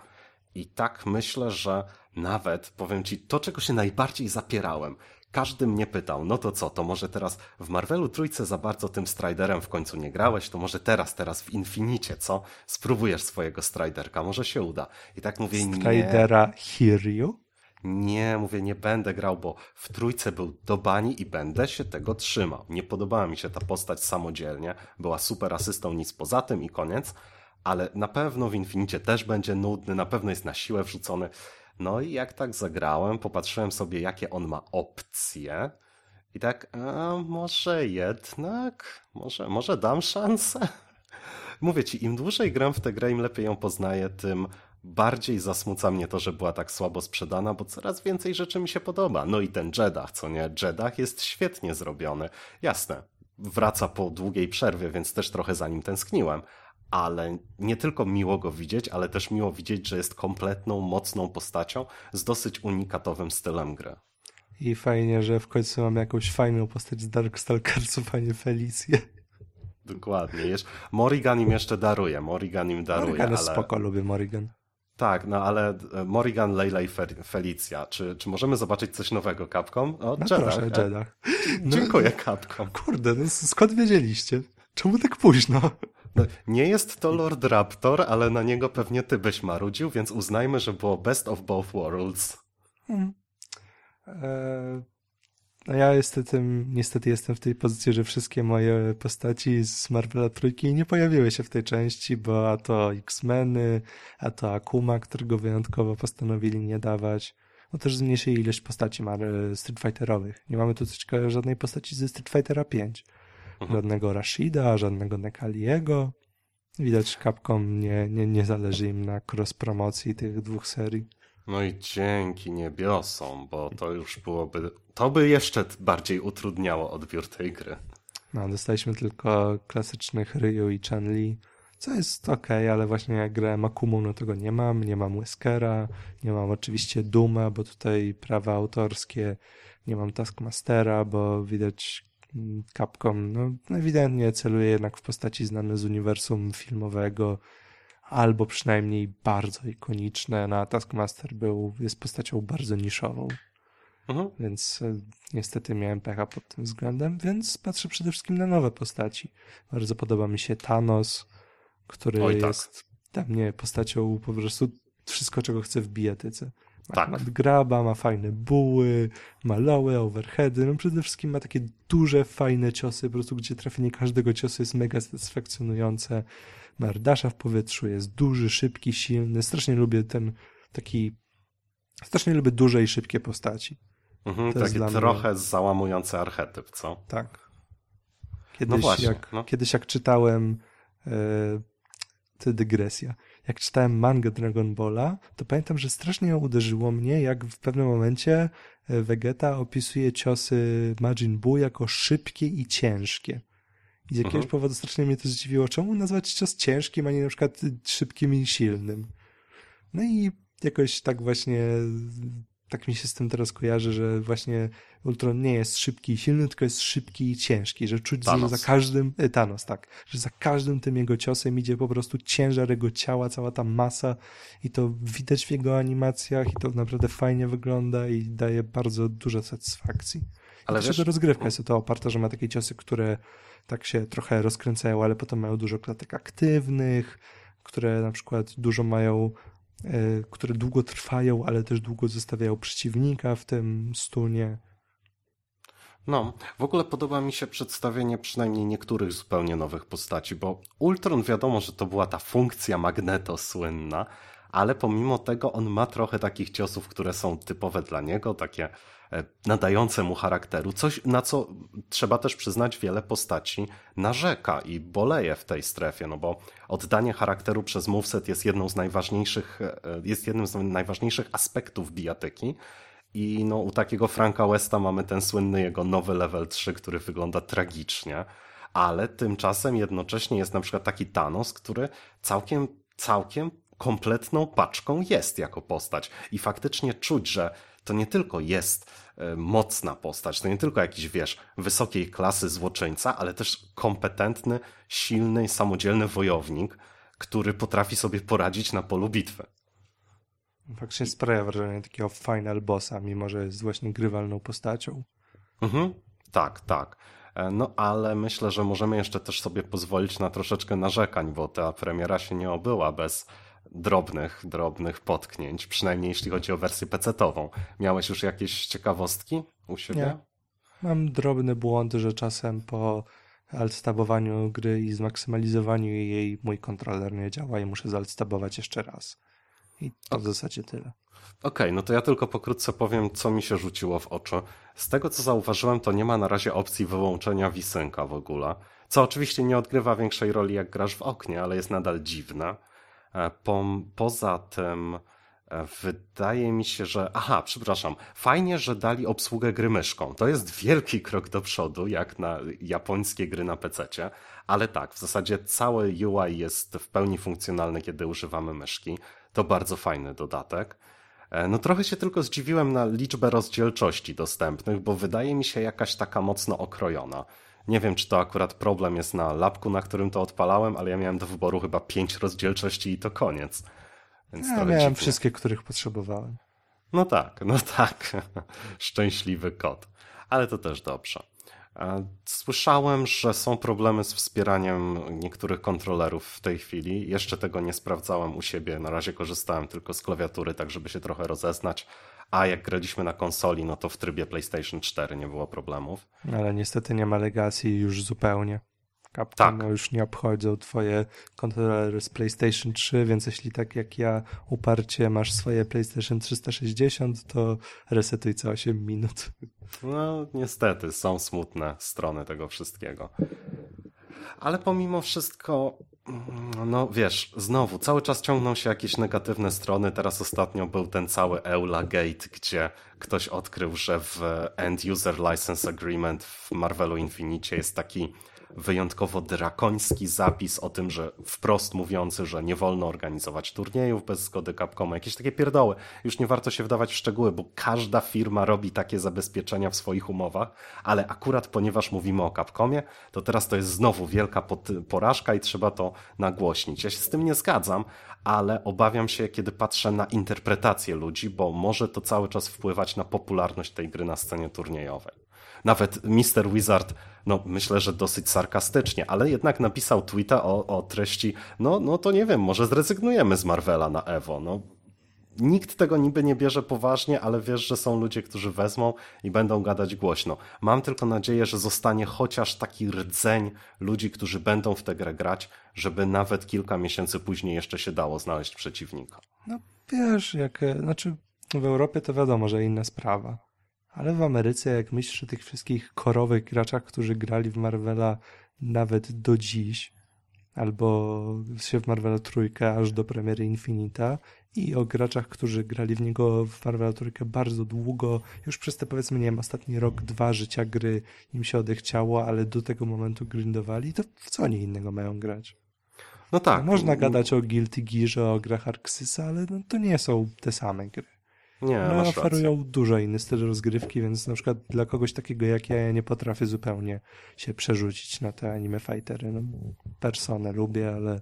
I tak myślę, że nawet, powiem ci, to czego się najbardziej zapierałem, każdy mnie pytał, no to co, to może teraz w Marvelu Trójce za bardzo tym Striderem w końcu nie grałeś, to może teraz, teraz w Infinicie, co? Spróbujesz swojego Striderka, może się uda. I tak mówię, Stridera nie. Stridera Hiryu? Nie, mówię, nie będę grał, bo w trójce był do bani i będę się tego trzymał. Nie podobała mi się ta postać samodzielnie, była super asystą, nic poza tym i koniec, ale na pewno w Infinicie też będzie nudny, na pewno jest na siłę wrzucony. No i jak tak zagrałem, popatrzyłem sobie, jakie on ma opcje. I tak, a może jednak, może, może dam szansę? <laughs> Mówię ci, im dłużej gram w tę grę, im lepiej ją poznaję, tym bardziej zasmuca mnie to, że była tak słabo sprzedana, bo coraz więcej rzeczy mi się podoba. No i ten Jeddah, co nie? Jeddah jest świetnie zrobiony. Jasne, wraca po długiej przerwie, więc też trochę za nim tęskniłem, ale nie tylko miło go widzieć, ale też miło widzieć, że jest kompletną, mocną postacią z dosyć unikatowym stylem gry. I fajnie, że w końcu mamy jakąś fajną postać z Darkstalkersów, a nie Felicję. Dokładnie. Jest, Morrigan im jeszcze daruje, Morrigan im daruje. Morrigan ale... spoko, lubię Morrigan. Tak, no ale e, Morrigan, Leila i Felicia. Czy, czy możemy zobaczyć coś nowego Capcom? O, no Jeddah. proszę, Jeddah. No, Dziękuję Capcom. Kurde, no skąd wiedzieliście? Czemu tak późno? No, nie jest to Lord Raptor, ale na niego pewnie ty byś marudził, więc uznajmy, że było best of both worlds. Hmm. Eee, ja niestety, niestety jestem w tej pozycji, że wszystkie moje postaci z Marvela Trójki nie pojawiły się w tej części, bo a to X-Meny, a to Akuma, którego wyjątkowo postanowili nie dawać. No też zmniejszyli ilość postaci Street Fighterowych. Nie mamy tu żadnej postaci ze Street Fightera 5. Mhm. Żadnego Rashida, żadnego Nekaliego. Widać Capcom nie, nie, nie zależy im na cross-promocji tych dwóch serii. No i dzięki niebiosom, bo to już byłoby, to by jeszcze bardziej utrudniało odbiór tej gry. No, dostaliśmy tylko klasycznych Ryu i Chun-Li, co jest ok, ale właśnie jak grałem Akumu, no tego nie mam, nie mam Weskera, nie mam oczywiście Duma, bo tutaj prawa autorskie, nie mam Taskmastera, bo widać Capcom no, ewidentnie celuje jednak w postaci znane z uniwersum filmowego, albo przynajmniej bardzo ikoniczne. Na no, Taskmaster był, jest postacią bardzo niszową. Mhm. Więc e, niestety miałem pecha pod tym względem, więc patrzę przede wszystkim na nowe postaci. Bardzo podoba mi się Thanos, który Oj, tak. jest dla mnie postacią po prostu wszystko, czego chcę w bijatyce. Ma tak. nadgraba, ma fajne buły, ma lowe, overheady, no przede wszystkim ma takie duże, fajne ciosy, po prostu gdzie trafienie każdego ciosu jest mega satysfakcjonujące. Ma ardasza w powietrzu, jest duży, szybki, silny. Strasznie lubię ten taki, strasznie lubię duże i szybkie postaci. Mhm, taki trochę mnie... załamujący archetyp, co? Tak. Kiedyś, no właśnie, jak, no. kiedyś jak czytałem, e, to dygresja, jak czytałem mangę Dragon Balla, to pamiętam, że strasznie uderzyło mnie, jak w pewnym momencie e, Vegeta opisuje ciosy Majin Buu jako szybkie i ciężkie. I z jakiegoś mhm. powodu strasznie mnie to zdziwiło. Czemu nazwać cios ciężkim, a nie na przykład szybkim i silnym? No i jakoś tak właśnie tak mi się z tym teraz kojarzy, że właśnie Ultron nie jest szybki i silny, tylko jest szybki i ciężki, że czuć, że za każdym, e, Thanos, tak, że za każdym tym jego ciosem idzie po prostu ciężar jego ciała, cała ta masa i to widać w jego animacjach i to naprawdę fajnie wygląda i daje bardzo dużo satysfakcji. Ale wiesz, rozgrywka jest o to oparta, że ma takie ciosy, które tak się trochę rozkręcają, ale potem mają dużo klatek aktywnych, które na przykład dużo mają które długo trwają, ale też długo zostawiają przeciwnika w tym stunie. No, w ogóle podoba mi się przedstawienie przynajmniej niektórych zupełnie nowych postaci, bo Ultron wiadomo, że to była ta funkcja Magneto słynna, ale pomimo tego on ma trochę takich ciosów, które są typowe dla niego, takie e, nadające mu charakteru, coś na co trzeba też przyznać wiele postaci narzeka i boleje w tej strefie, no bo oddanie charakteru przez moveset jest jedną z najważniejszych, e, jest jednym z najważniejszych aspektów bijatyki i no u takiego Franka Westa mamy ten słynny jego nowy level 3, który wygląda tragicznie, ale tymczasem jednocześnie jest na przykład taki Thanos, który całkiem, całkiem kompletną paczką jest jako postać. I faktycznie czuć, że to nie tylko jest e, mocna postać, to nie tylko jakiś, wiesz, wysokiej klasy złoczyńca, ale też kompetentny, silny, samodzielny wojownik, który potrafi sobie poradzić na polu bitwy. Faktycznie sprawia wrażenie takiego final bossa, mimo że jest właśnie grywalną postacią. Mhm, tak, tak. E, no ale myślę, że możemy jeszcze też sobie pozwolić na troszeczkę narzekań, bo ta premiera się nie obyła bez drobnych, drobnych potknięć, przynajmniej jeśli chodzi o wersję PC-tową. Miałeś już jakieś ciekawostki u siebie? Nie. Mam drobny błąd, że czasem po altstabowaniu gry i zmaksymalizowaniu jej mój kontroler nie działa i muszę zaltstabować jeszcze raz. I to w zasadzie tyle. Okej, okay, no to ja tylko pokrótce powiem, co mi się rzuciło w oczy. Z tego, co zauważyłem, to nie ma na razie opcji wyłączenia wisynka w ogóle, co oczywiście nie odgrywa większej roli, jak grasz w oknie, ale jest nadal dziwne. E, po, poza tym e, wydaje mi się, że. Aha, przepraszam. Fajnie, że dali obsługę gry myszką. To jest wielki krok do przodu, jak na japońskie gry na PC, ale tak, w zasadzie cały UI jest w pełni funkcjonalny, kiedy używamy myszki. To bardzo fajny dodatek. E, no trochę się tylko zdziwiłem na liczbę rozdzielczości dostępnych, bo wydaje mi się jakaś taka mocno okrojona. Nie wiem, czy to akurat problem jest na lapku, na którym to odpalałem, ale ja miałem do wyboru chyba pięć rozdzielczości i to koniec. Więc ja miałem dziwnie. wszystkie, których potrzebowałem. No tak, no tak. <laughs> Szczęśliwy kot. Ale to też dobrze. Słyszałem, że są problemy z wspieraniem niektórych kontrolerów w tej chwili. Jeszcze tego nie sprawdzałem u siebie. Na razie korzystałem tylko z klawiatury, tak żeby się trochę rozeznać. A jak graliśmy na konsoli, no to w trybie PlayStation 4 nie było problemów. Ale niestety nie ma legacji już zupełnie. Capcom tak. już nie obchodzą twoje kontrolery z PlayStation 3, więc jeśli tak jak ja uparcie masz swoje PlayStation 360, to resetuj co 8 minut. No niestety, są smutne strony tego wszystkiego. Ale pomimo wszystko no wiesz, znowu, cały czas ciągną się jakieś negatywne strony. Teraz ostatnio był ten cały Eula Gate, gdzie ktoś odkrył, że w End User License Agreement w Marvelu Infinite jest taki wyjątkowo drakoński zapis o tym, że wprost mówiący, że nie wolno organizować turniejów bez zgody Capcoma, jakieś takie pierdoły. Już nie warto się wdawać w szczegóły, bo każda firma robi takie zabezpieczenia w swoich umowach, ale akurat ponieważ mówimy o Capcomie, to teraz to jest znowu wielka porażka i trzeba to nagłośnić. Ja się z tym nie zgadzam, ale obawiam się, kiedy patrzę na interpretację ludzi, bo może to cały czas wpływać na popularność tej gry na scenie turniejowej. Nawet Mr. Wizard, no myślę, że dosyć sarkastycznie, ale jednak napisał tweeta o, o treści, no, no to nie wiem, może zrezygnujemy z Marvela na Evo, no nikt tego niby nie bierze poważnie, ale wiesz, że są ludzie, którzy wezmą i będą gadać głośno. Mam tylko nadzieję, że zostanie chociaż taki rdzeń ludzi, którzy będą w tę grę grać, żeby nawet kilka miesięcy później jeszcze się dało znaleźć przeciwnika. No wiesz, jak, znaczy w Europie to wiadomo, że inna sprawa. Ale w Ameryce, jak myślisz o tych wszystkich korowych graczach, którzy grali w Marvela nawet do dziś, albo się w Marvela trójkę aż do premiery Infinita i o graczach, którzy grali w niego w Marvela trójkę bardzo długo, już przez te powiedzmy, nie wiem, ostatni rok, dwa życia gry im się odechciało, ale do tego momentu grindowali, to w co oni innego mają grać? No tak. No, można gadać o Guilty Gearze, o grach Arxisa, ale no, to nie są te same gry. Nie, no, oferują rację. dużo inny styl rozgrywki, więc na przykład dla kogoś takiego jak ja, ja nie potrafię zupełnie się przerzucić na te anime fightery. No, personę lubię, ale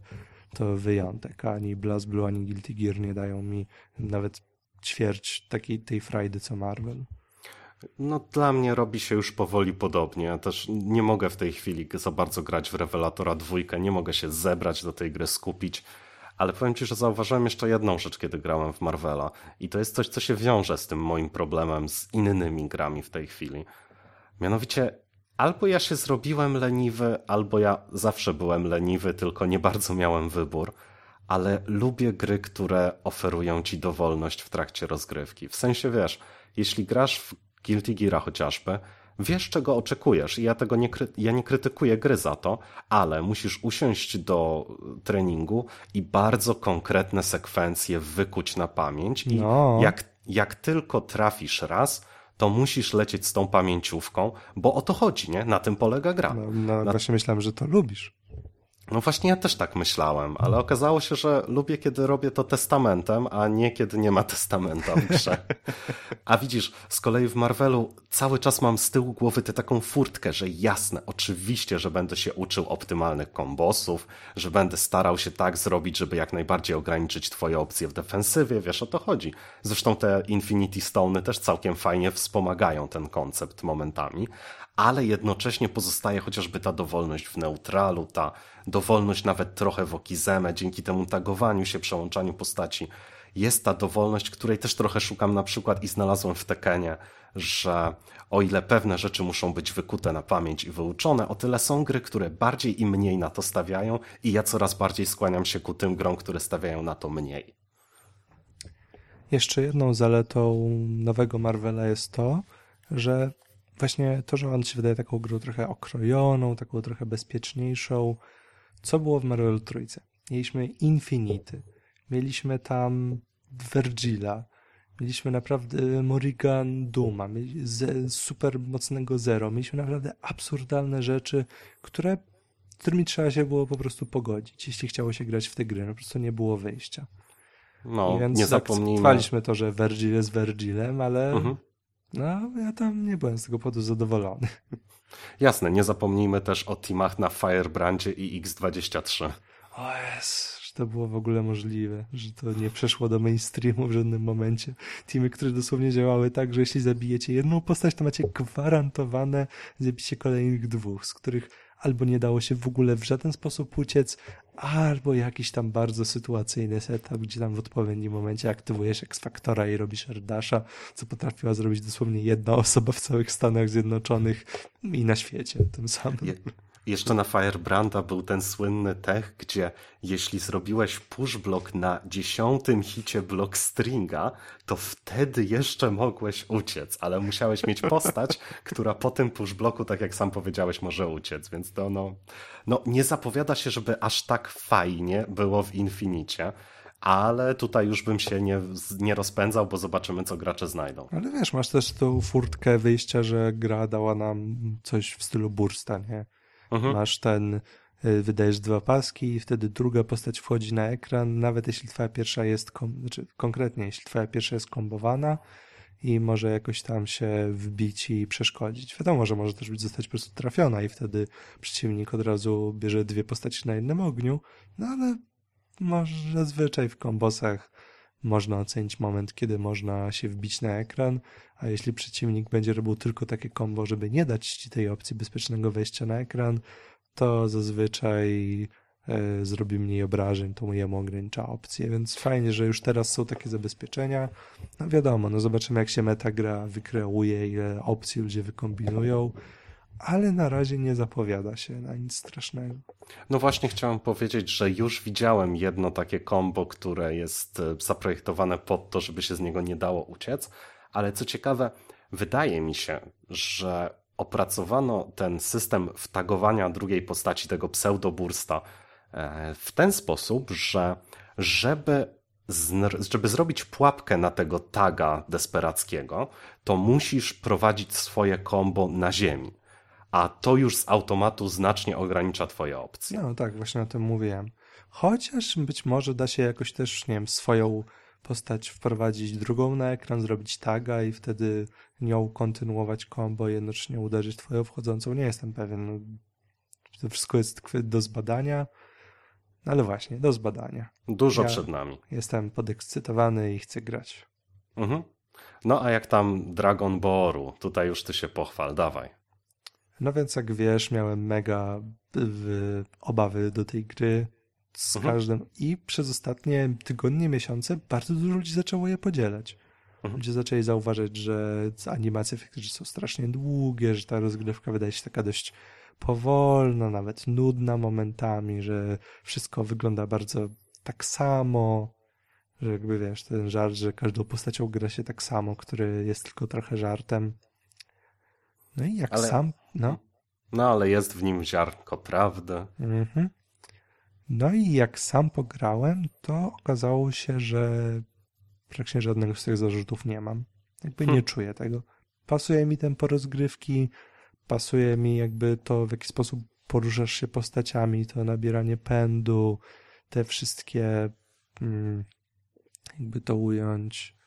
to wyjątek. Ani Blast Blue, ani Guilty Gear nie dają mi nawet ćwierć takiej tej frajdy co Marvel. No dla mnie robi się już powoli podobnie. Ja też nie mogę w tej chwili za bardzo grać w Revelatora dwójkę, nie mogę się zebrać do tej gry, skupić Ale powiem ci, że zauważyłem jeszcze jedną rzecz, kiedy grałem w Marvela. I to jest coś, co się wiąże z tym moim problemem z innymi grami w tej chwili. Mianowicie, albo ja się zrobiłem leniwy, albo ja zawsze byłem leniwy, tylko nie bardzo miałem wybór. Ale lubię gry, które oferują ci dowolność w trakcie rozgrywki. W sensie wiesz, jeśli grasz w Guilty Gear chociażby, wiesz czego oczekujesz i ja tego nie, ja nie krytykuję gry za to, ale musisz usiąść do treningu i bardzo konkretne sekwencje wykuć na pamięć i no. jak, jak tylko trafisz raz, to musisz lecieć z tą pamięciówką, bo o to chodzi, nie? Na tym polega gra. No, no na... właśnie myślałem, że to lubisz. No właśnie ja też tak myślałem, ale okazało się, że lubię, kiedy robię to testamentem, a nie kiedy nie ma testamenta w grze. A widzisz, z kolei w Marvelu cały czas mam z tyłu głowy tę taką furtkę, że jasne, oczywiście, że będę się uczył optymalnych kombosów, że będę starał się tak zrobić, żeby jak najbardziej ograniczyć twoje opcje w defensywie, wiesz o to chodzi. Zresztą te Infinity Stone też całkiem fajnie wspomagają ten koncept momentami, ale jednocześnie pozostaje chociażby ta dowolność w neutralu, ta dowolność nawet trochę w okizemę, dzięki temu tagowaniu się, przełączaniu postaci. Jest ta dowolność, której też trochę szukam na przykład i znalazłem w Tekenie, że o ile pewne rzeczy muszą być wykute na pamięć i wyuczone, o tyle są gry, które bardziej i mniej na to stawiają i ja coraz bardziej skłaniam się ku tym grom, które stawiają na to mniej. Jeszcze jedną zaletą nowego Marvela jest to, że właśnie to, że on się wydaje taką grą trochę okrojoną, taką trochę bezpieczniejszą. Co było w Marvel Trójce? Mieliśmy Infinity, mieliśmy tam Vergila, mieliśmy naprawdę Morrigan Duma, z super mocnego Zero, mieliśmy naprawdę absurdalne rzeczy, które, którymi trzeba się było po prostu pogodzić, jeśli chciało się grać w te gry, no po prostu nie było wyjścia. No, I więc nie zapomnijmy. Chwaliśmy to, że Vergil jest Vergilem, ale mhm. No, ja tam nie byłem z tego powodu zadowolony. Jasne, nie zapomnijmy też o teamach na Firebrandzie i X23. O jest, że to było w ogóle możliwe, że to nie przeszło do mainstreamu w żadnym momencie. Teamy, które dosłownie działały tak, że jeśli zabijecie jedną postać, to macie gwarantowane zabicie kolejnych dwóch, z których albo nie dało się w ogóle w żaden sposób uciec, albo jakiś tam bardzo sytuacyjny setup, gdzie tam w odpowiednim momencie aktywujesz X-Factora i robisz Ardasha, co potrafiła zrobić dosłownie jedna osoba w całych Stanach Zjednoczonych i na świecie tym samym. Je jeszcze na Firebranda był ten słynny tech, gdzie jeśli zrobiłeś push block na dziesiątym hicie block stringa, to wtedy jeszcze mogłeś uciec, ale musiałeś mieć postać, <laughs> która po tym push blocku, tak jak sam powiedziałeś, może uciec, więc to no, no nie zapowiada się, żeby aż tak fajnie było w Infinicie ale tutaj już bym się nie, nie rozpędzał, bo zobaczymy, co gracze znajdą. Ale wiesz, masz też tą furtkę wyjścia, że gra dała nam coś w stylu bursta, nie? Mhm. Masz ten, y, wydajesz dwa paski i wtedy druga postać wchodzi na ekran, nawet jeśli twoja pierwsza jest, znaczy konkretnie, jeśli twoja pierwsza jest kombowana i może jakoś tam się wbić i przeszkodzić. Wiadomo, że może też być zostać po prostu trafiona i wtedy przeciwnik od razu bierze dwie postaci na jednym ogniu, no ale może zazwyczaj w kombosach można ocenić moment, kiedy można się wbić na ekran, a jeśli przeciwnik będzie robił tylko takie kombo, żeby nie dać ci tej opcji bezpiecznego wejścia na ekran, to zazwyczaj e, zrobi mniej obrażeń, to jemu ogranicza opcje, więc fajnie, że już teraz są takie zabezpieczenia. No wiadomo, no zobaczymy jak się metagra wykreuje, ile opcji ludzie wykombinują, ale na razie nie zapowiada się na nic strasznego. No właśnie chciałem powiedzieć, że już widziałem jedno takie kombo, które jest e, zaprojektowane pod to, żeby się z niego nie dało uciec, ale co ciekawe, wydaje mi się, że opracowano ten system wtagowania drugiej postaci tego pseudobursta e, w ten sposób, że żeby żeby zrobić pułapkę na tego taga desperackiego, to musisz prowadzić swoje kombo na ziemi a to już z automatu znacznie ogranicza twoje opcje. No tak, właśnie o tym mówiłem. Chociaż być może da się jakoś też, nie wiem, swoją postać wprowadzić drugą na ekran, zrobić taga i wtedy nią kontynuować combo jednocześnie uderzyć twoją wchodzącą. Nie jestem pewien. No, to wszystko jest do zbadania. No ale właśnie, do zbadania. Dużo ja przed nami. Jestem podekscytowany i chcę grać. Mhm. No a jak tam Dragon Ballu? Tutaj już ty się pochwal, dawaj. No więc jak wiesz, miałem mega obawy do tej gry. z mhm. każdym. I przez ostatnie tygodnie, miesiące bardzo dużo ludzi zaczęło je podzielać. Mhm. Ludzie zaczęli zauważyć, że animacje faktycznie są strasznie długie, że ta rozgrywka wydaje się taka dość powolna, nawet nudna momentami, że wszystko wygląda bardzo tak samo, że jakby wiesz, ten żart, że każdą postacią gra się tak samo, który jest tylko trochę żartem. No i jak ale... sam, no. No ale jest w nim ziarnko prawdy. Mhm. No i jak sam pograłem, to okazało się, że praktycznie żadnego z tych zarzutów nie mam. Jakby hmm. nie czuję tego. Pasuje mi tempo rozgrywki, pasuje mi jakby to, w jaki sposób poruszasz się postaciami, to nabieranie pędu, te wszystkie, mm, jakby to ująć,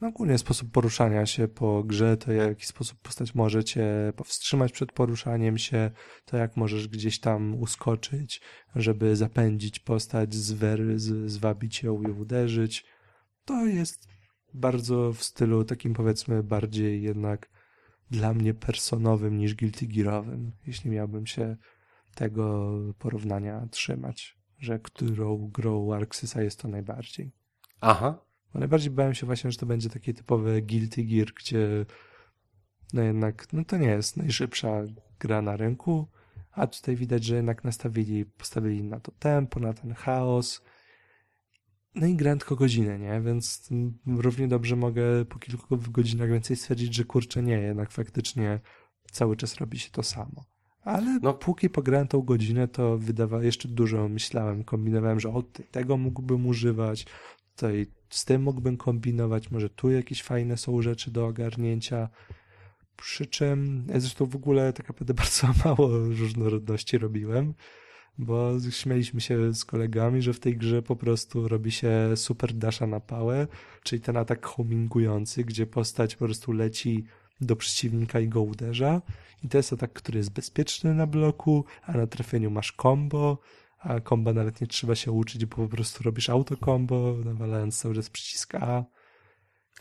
no ogólnie sposób poruszania się po grze, to w jaki sposób postać może cię powstrzymać przed poruszaniem się, to jak możesz gdzieś tam uskoczyć, żeby zapędzić postać, zwer, z, zwabić ją i uderzyć. To jest bardzo w stylu takim powiedzmy bardziej jednak dla mnie personowym niż Guilty Gearowym, jeśli miałbym się tego porównania trzymać, że którą grą Arxisa jest to najbardziej. Aha, bo najbardziej bałem się właśnie, że to będzie taki typowy Guilty Gear, gdzie no jednak, no to nie jest najszybsza gra na rynku, a tutaj widać, że jednak nastawili, postawili na to tempo, na ten chaos. No i grałem tylko godzinę, nie? Więc równie dobrze mogę po kilku godzinach więcej stwierdzić, że kurczę nie, jednak faktycznie cały czas robi się to samo. Ale no. póki pograłem tą godzinę, to wydawało jeszcze dużo myślałem, kombinowałem, że od tego mógłbym używać, tutaj z tym mógłbym kombinować, może tu jakieś fajne są rzeczy do ogarnięcia. Przy czym, zresztą w ogóle tak naprawdę <laughs> bardzo mało różnorodności robiłem, bo śmieliśmy się z kolegami, że w tej grze po prostu robi się super dasha na pałę, czyli ten atak homingujący, gdzie postać po prostu leci do przeciwnika i go uderza. I to jest atak, który jest bezpieczny na bloku, a na trafieniu masz combo, a komba nawet nie trzeba się uczyć, bo po prostu robisz autokombo, nawalając cały czas przycisk A.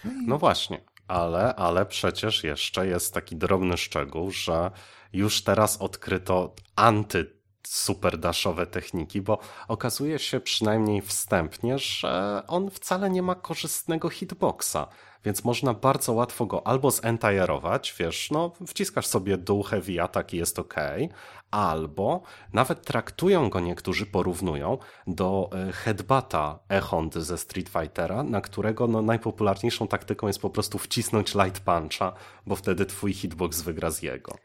No, no właśnie, ale, ale przecież jeszcze jest taki drobny szczegół, że już teraz odkryto anty super daszowe techniki, bo okazuje się przynajmniej wstępnie, że on wcale nie ma korzystnego hitboxa, więc można bardzo łatwo go albo zentire'ować, wiesz, no wciskasz sobie dół heavy attack i jest ok, albo nawet traktują go niektórzy, porównują do e, headbata Ehond ze Street Fightera, na którego no, najpopularniejszą taktyką jest po prostu wcisnąć light puncha, bo wtedy twój hitbox wygra z jego.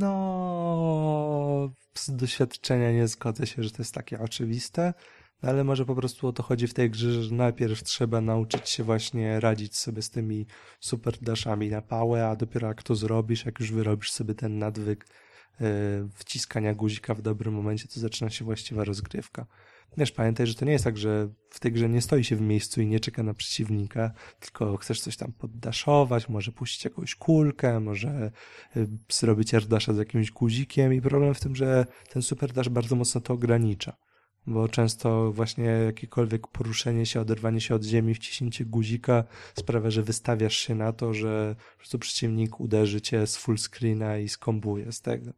No, z doświadczenia nie zgodzę się, że to jest takie oczywiste, ale może po prostu o to chodzi w tej grze, że najpierw trzeba nauczyć się właśnie radzić sobie z tymi super daszami na pałę, a dopiero jak to zrobisz, jak już wyrobisz sobie ten nadwyk yy, wciskania guzika w dobrym momencie, to zaczyna się właściwa rozgrywka. Wiesz, pamiętaj, że to nie jest tak, że w tej grze nie stoi się w miejscu i nie czeka na przeciwnika, tylko chcesz coś tam poddaszować, może puścić jakąś kulkę, może y, zrobić airdasha z jakimś guzikiem i problem w tym, że ten super dash bardzo mocno to ogranicza bo często właśnie jakiekolwiek poruszenie się, oderwanie się od ziemi, wciśnięcie guzika sprawia, że wystawiasz się na to, że po prostu przeciwnik uderzy cię z full screena i skombuje z tego.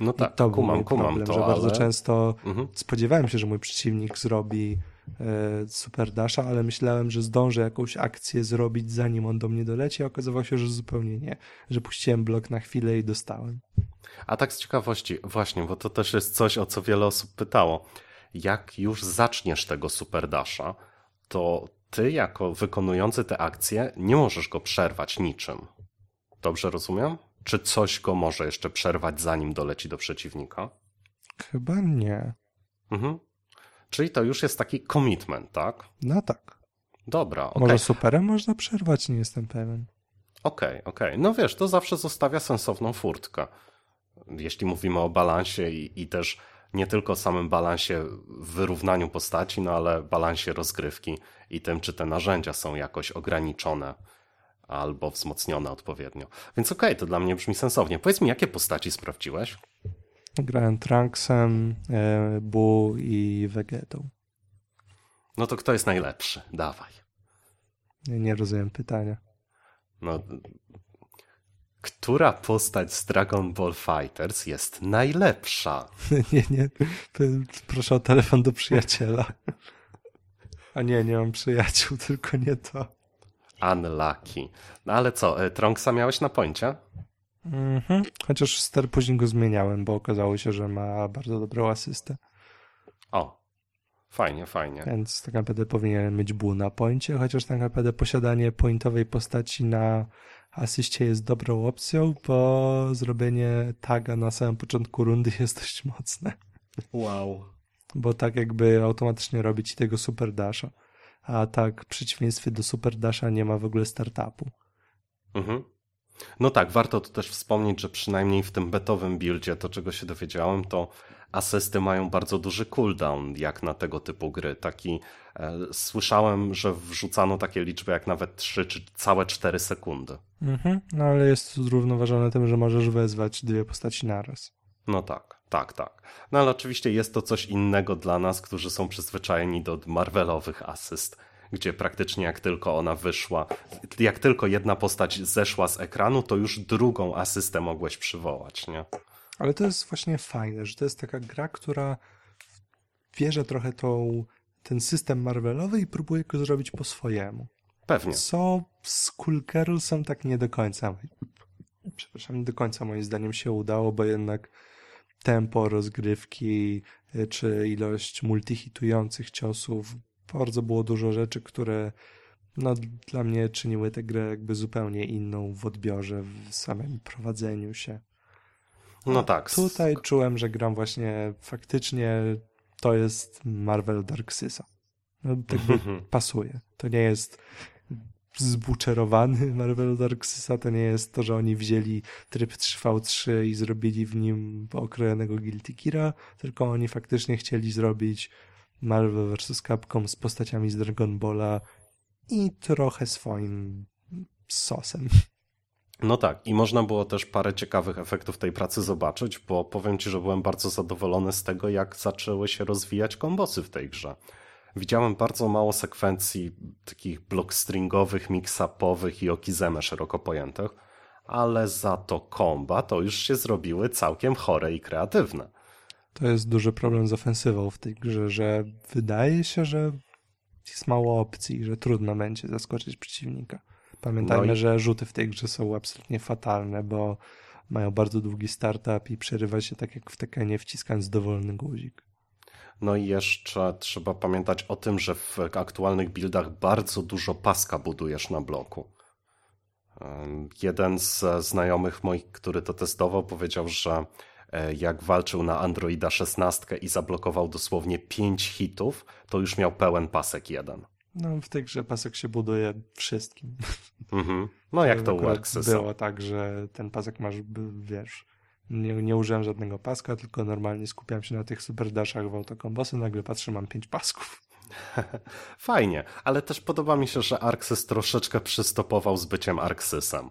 No tak, I to kumam, był kumam problem, to, że ale... bardzo często mhm. spodziewałem się, że mój przeciwnik zrobi e, super dasha, ale myślałem, że zdążę jakąś akcję zrobić zanim on do mnie doleci, a okazało się, że zupełnie nie, że puściłem blok na chwilę i dostałem. A tak z ciekawości, właśnie, bo to też jest coś, o co wiele osób pytało. Jak już zaczniesz tego super dasha, to ty jako wykonujący te akcje nie możesz go przerwać niczym. Dobrze rozumiem? Czy coś go może jeszcze przerwać, zanim doleci do przeciwnika? Chyba nie. Mhm. Czyli to już jest taki commitment, tak? No tak. Dobra, okay. Może superem można przerwać, nie jestem pewien. Okej, okay, okej. Okay. No wiesz, to zawsze zostawia sensowną furtkę. Jeśli mówimy o balansie i, i też nie tylko samym balansie w wyrównaniu postaci, no ale balansie rozgrywki i tym, czy te narzędzia są jakoś ograniczone albo wzmocnione odpowiednio. Więc okej, okay, to dla mnie brzmi sensownie. Powiedz mi, jakie postaci sprawdziłeś? Grałem Trunksem, e, Bu i Vegetą. No to kto jest najlepszy? Dawaj. Nie, nie rozumiem pytania. No, która postać z Dragon Ball Fighters jest najlepsza? <laughs> Nie, nie. Proszę o telefon do przyjaciela. A nie, nie mam przyjaciół, tylko nie to. Unlucky. No ale co, e, Tronksa miałeś na pońcie? Mhm. Chociaż ster później go zmieniałem, bo okazało się, że ma bardzo dobrą asystę. O, fajnie, fajnie. Więc tak naprawdę powinien mieć ból na poincie, chociaż tak naprawdę posiadanie pointowej postaci na asyście jest dobrą opcją, bo zrobienie taga na samym początku rundy <laughs> jest dość mocne. Wow. Bo tak jakby automatycznie robi ci tego super dasha. A tak w przeciwieństwie do super dasha nie ma w ogóle startupu. Mhm. No tak, warto tu też wspomnieć, że przynajmniej w tym betowym buildzie, to czego się dowiedziałem, to asysty mają bardzo duży cooldown, jak na tego typu gry. Taki, e, słyszałem, że wrzucano takie liczby jak nawet 3 czy całe 4 sekundy. Mhm, no ale jest to zrównoważone tym, że możesz wezwać dwie postaci naraz. No tak, tak, tak. No ale oczywiście jest to coś innego dla nas, którzy są przyzwyczajeni do Marvelowych asyst gdzie praktycznie jak tylko ona wyszła, jak tylko jedna postać zeszła z ekranu, to już drugą asystę mogłeś przywołać, nie? Ale to jest właśnie fajne, że to jest taka gra, która bierze trochę tą, ten system Marvelowy i próbuje go zrobić po swojemu. Pewnie. Co z Girlsem tak nie do końca, przepraszam, nie do końca moim zdaniem się udało, bo jednak tempo rozgrywki y, czy ilość multihitujących ciosów bardzo było dużo rzeczy, które no, dla mnie czyniły tę grę jakby zupełnie inną w odbiorze, w samym prowadzeniu się. No tak. Tutaj czułem, że gram właśnie faktycznie to jest Marvel Darksysa. No, tak pasuje. To nie jest zbuczerowany <laughs> Marvel Darksysa, to nie jest to, że oni wzięli tryb 3v3 i zrobili w nim okrojonego Guilty Kira, tylko oni faktycznie chcieli zrobić Marvel vs. Capcom z postaciami z Dragon Balla i trochę swoim sosem. No tak, i można było też parę ciekawych efektów tej pracy zobaczyć, bo powiem Ci, że byłem bardzo zadowolony z tego, jak zaczęły się rozwijać kombosy w tej grze. Widziałem bardzo mało sekwencji takich blockstringowych, mix-upowych i okizeme szeroko pojętych, ale za to komba to już się zrobiły całkiem chore i kreatywne. To jest duży problem z ofensywą w tej grze, że wydaje się, że jest mało opcji, że trudno będzie zaskoczyć przeciwnika. Pamiętajmy, no i... że rzuty w tej grze są absolutnie fatalne, bo mają bardzo długi startup i przerywa się tak jak w Tekenie wciskając dowolny guzik. No i jeszcze trzeba pamiętać o tym, że w aktualnych buildach bardzo dużo paska budujesz na bloku. Jeden z znajomych moich, który to testował, powiedział, że E, jak walczył na Androida 16 i zablokował dosłownie 5 hitów, to już miał pełen pasek jeden. No w tej grze pasek się buduje wszystkim. Mm-hmm. No jak to <laughs> u. Było tak, że ten pasek masz, wiesz, nie, nie użyłem żadnego paska, tylko normalnie skupiam się na tych super dashach w autokombosy, nagle patrzę, mam 5 pasków. <laughs> Fajnie, ale też podoba mi się, że Arxys troszeczkę przystopował z byciem Arxysem,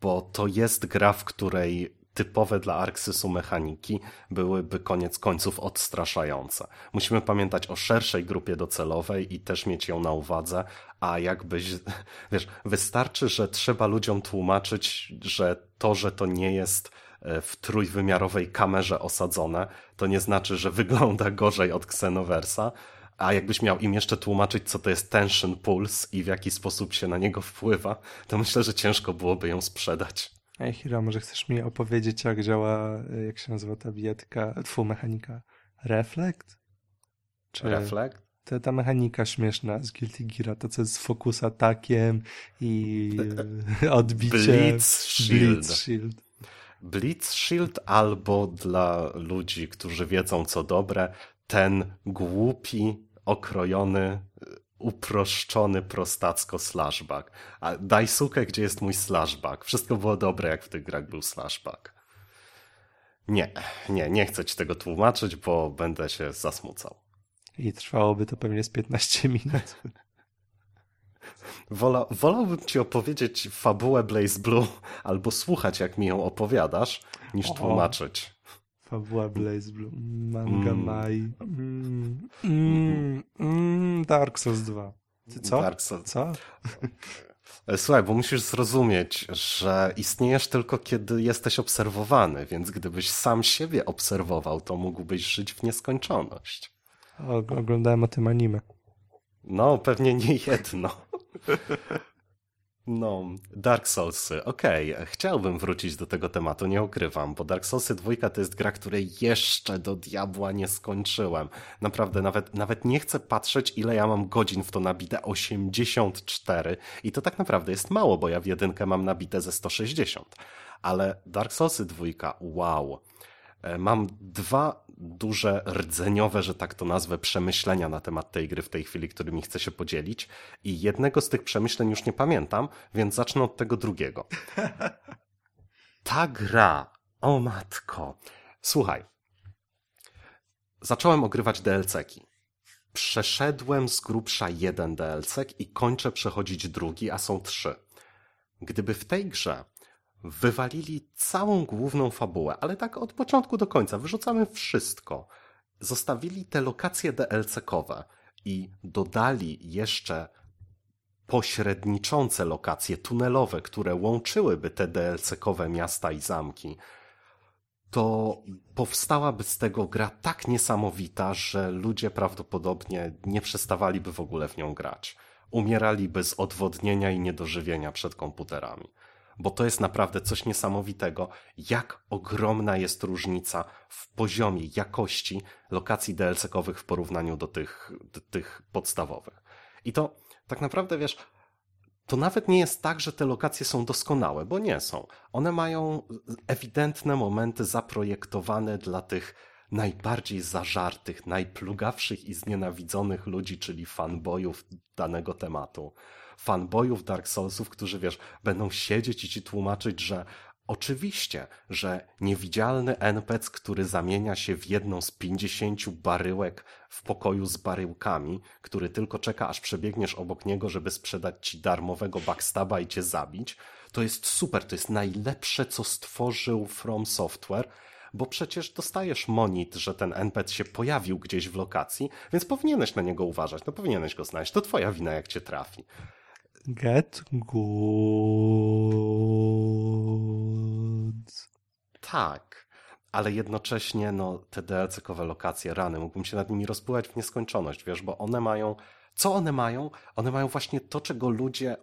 bo to jest gra, w której typowe dla Arxysu mechaniki byłyby koniec końców odstraszające. Musimy pamiętać o szerszej grupie docelowej i też mieć ją na uwadze, a jakbyś, <laughs> wiesz, wystarczy, że trzeba ludziom tłumaczyć, że to, że to nie jest e, w trójwymiarowej kamerze osadzone, to nie znaczy, że wygląda gorzej od Xenoversa, a jakbyś miał im jeszcze tłumaczyć, co to jest tension pulse i w jaki sposób się na niego wpływa, to myślę, że ciężko byłoby ją sprzedać. Ej, Hira, może chcesz mi opowiedzieć, jak działa, jak się nazywa ta biedka, twu mechanika? Reflect? Czy Reflect? Ta, ta mechanika śmieszna z Guilty Gear, to co jest focus atakiem i <laughs> odbicie. Blitz Shield. Blitz Shield. Blitz Shield albo dla ludzi, którzy wiedzą co dobre, ten głupi, okrojony uproszczony prostacko slashback. A daj sukę, gdzie jest mój slashback. Wszystko było dobre, jak w tych grach był slashback. Nie, nie, nie chcę ci tego tłumaczyć, bo będę się zasmucał. I trwałoby to pewnie z 15 <laughs> minut. Wola, wolałbym ci opowiedzieć fabułę Blaze Blue albo słuchać, jak mi ją opowiadasz, niż tłumaczyć. Fabuła Blaze Blue, Manga mm. Mai, mm. Mm. Mm. Dark Souls 2. Ty co? Dark Souls. Co? E, słuchaj, bo musisz zrozumieć, że istniejesz tylko kiedy jesteś obserwowany, więc gdybyś sam siebie obserwował, to mógłbyś żyć w nieskończoność. O, oglądałem o tym anime. No, pewnie nie jedno. No, Dark Soulsy. Okej, okay. chciałbym wrócić do tego tematu, nie ukrywam, bo Dark Soulsy 2 to jest gra, której jeszcze do diabła nie skończyłem. Naprawdę, nawet, nawet nie chcę patrzeć, ile ja mam godzin w to nabite. 84. I to tak naprawdę jest mało, bo ja w jedynkę mam nabite ze 160. Ale Dark Soulsy 2, wow. E, mam dwa duże, rdzeniowe, że tak to nazwę, przemyślenia na temat tej gry w tej chwili, którymi chcę się podzielić. I jednego z tych przemyśleń już nie pamiętam, więc zacznę od tego drugiego. <laughs> Ta gra, o matko. Słuchaj, zacząłem ogrywać DLC-ki. Przeszedłem z grubsza jeden DLC i kończę przechodzić drugi, a są trzy. Gdyby w tej grze wywalili całą główną fabułę, ale tak od początku do końca, wyrzucamy wszystko. Zostawili te lokacje DLC-kowe i dodali jeszcze pośredniczące lokacje tunelowe, które łączyłyby te DLC-kowe miasta i zamki, to powstałaby z tego gra tak niesamowita, że ludzie prawdopodobnie nie przestawaliby w ogóle w nią grać. Umieraliby z odwodnienia i niedożywienia przed komputerami bo to jest naprawdę coś niesamowitego, jak ogromna jest różnica w poziomie jakości lokacji DLC-kowych w porównaniu do tych, do tych podstawowych. I to tak naprawdę wiesz, to nawet nie jest tak, że te lokacje są doskonałe, bo nie są. One mają ewidentne momenty zaprojektowane dla tych najbardziej zażartych, najplugawszych i znienawidzonych ludzi, czyli fanboyów danego tematu fanboyów Dark Soulsów, którzy wiesz, będą siedzieć i ci tłumaczyć, że Oczywiście, że niewidzialny NPC, który zamienia się w jedną z pięćdziesięciu baryłek w pokoju z baryłkami, który tylko czeka, aż przebiegniesz obok niego, żeby sprzedać ci darmowego backstaba i cię zabić, to jest super, to jest najlepsze, co stworzył From Software, bo przecież dostajesz monit, że ten NPC się pojawił gdzieś w lokacji, więc powinieneś na niego uważać, no powinieneś go znaleźć, to twoja wina, jak cię trafi. Get good. Tak, ale jednocześnie no, te DLC-kowe lokacje, rany, mógłbym się nad nimi rozpływać w nieskończoność, wiesz, bo one mają, co one mają? One mają właśnie to, czego ludzie,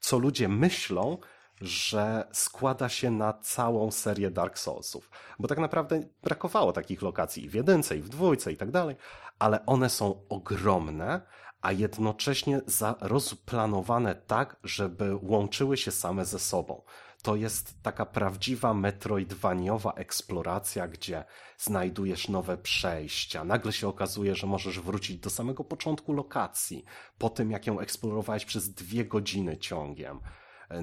co ludzie myślą, że składa się na całą serię Dark Soulsów. Bo tak naprawdę brakowało takich lokacji i w jedynce, i w dwójce, i tak dalej, ale one są ogromne, a jednocześnie rozplanowane tak, żeby łączyły się same ze sobą. To jest taka prawdziwa metroidwaniowa eksploracja, gdzie znajdujesz nowe przejścia. Nagle się okazuje, że możesz wrócić do samego początku lokacji, po tym jak ją eksplorowałeś przez dwie godziny ciągiem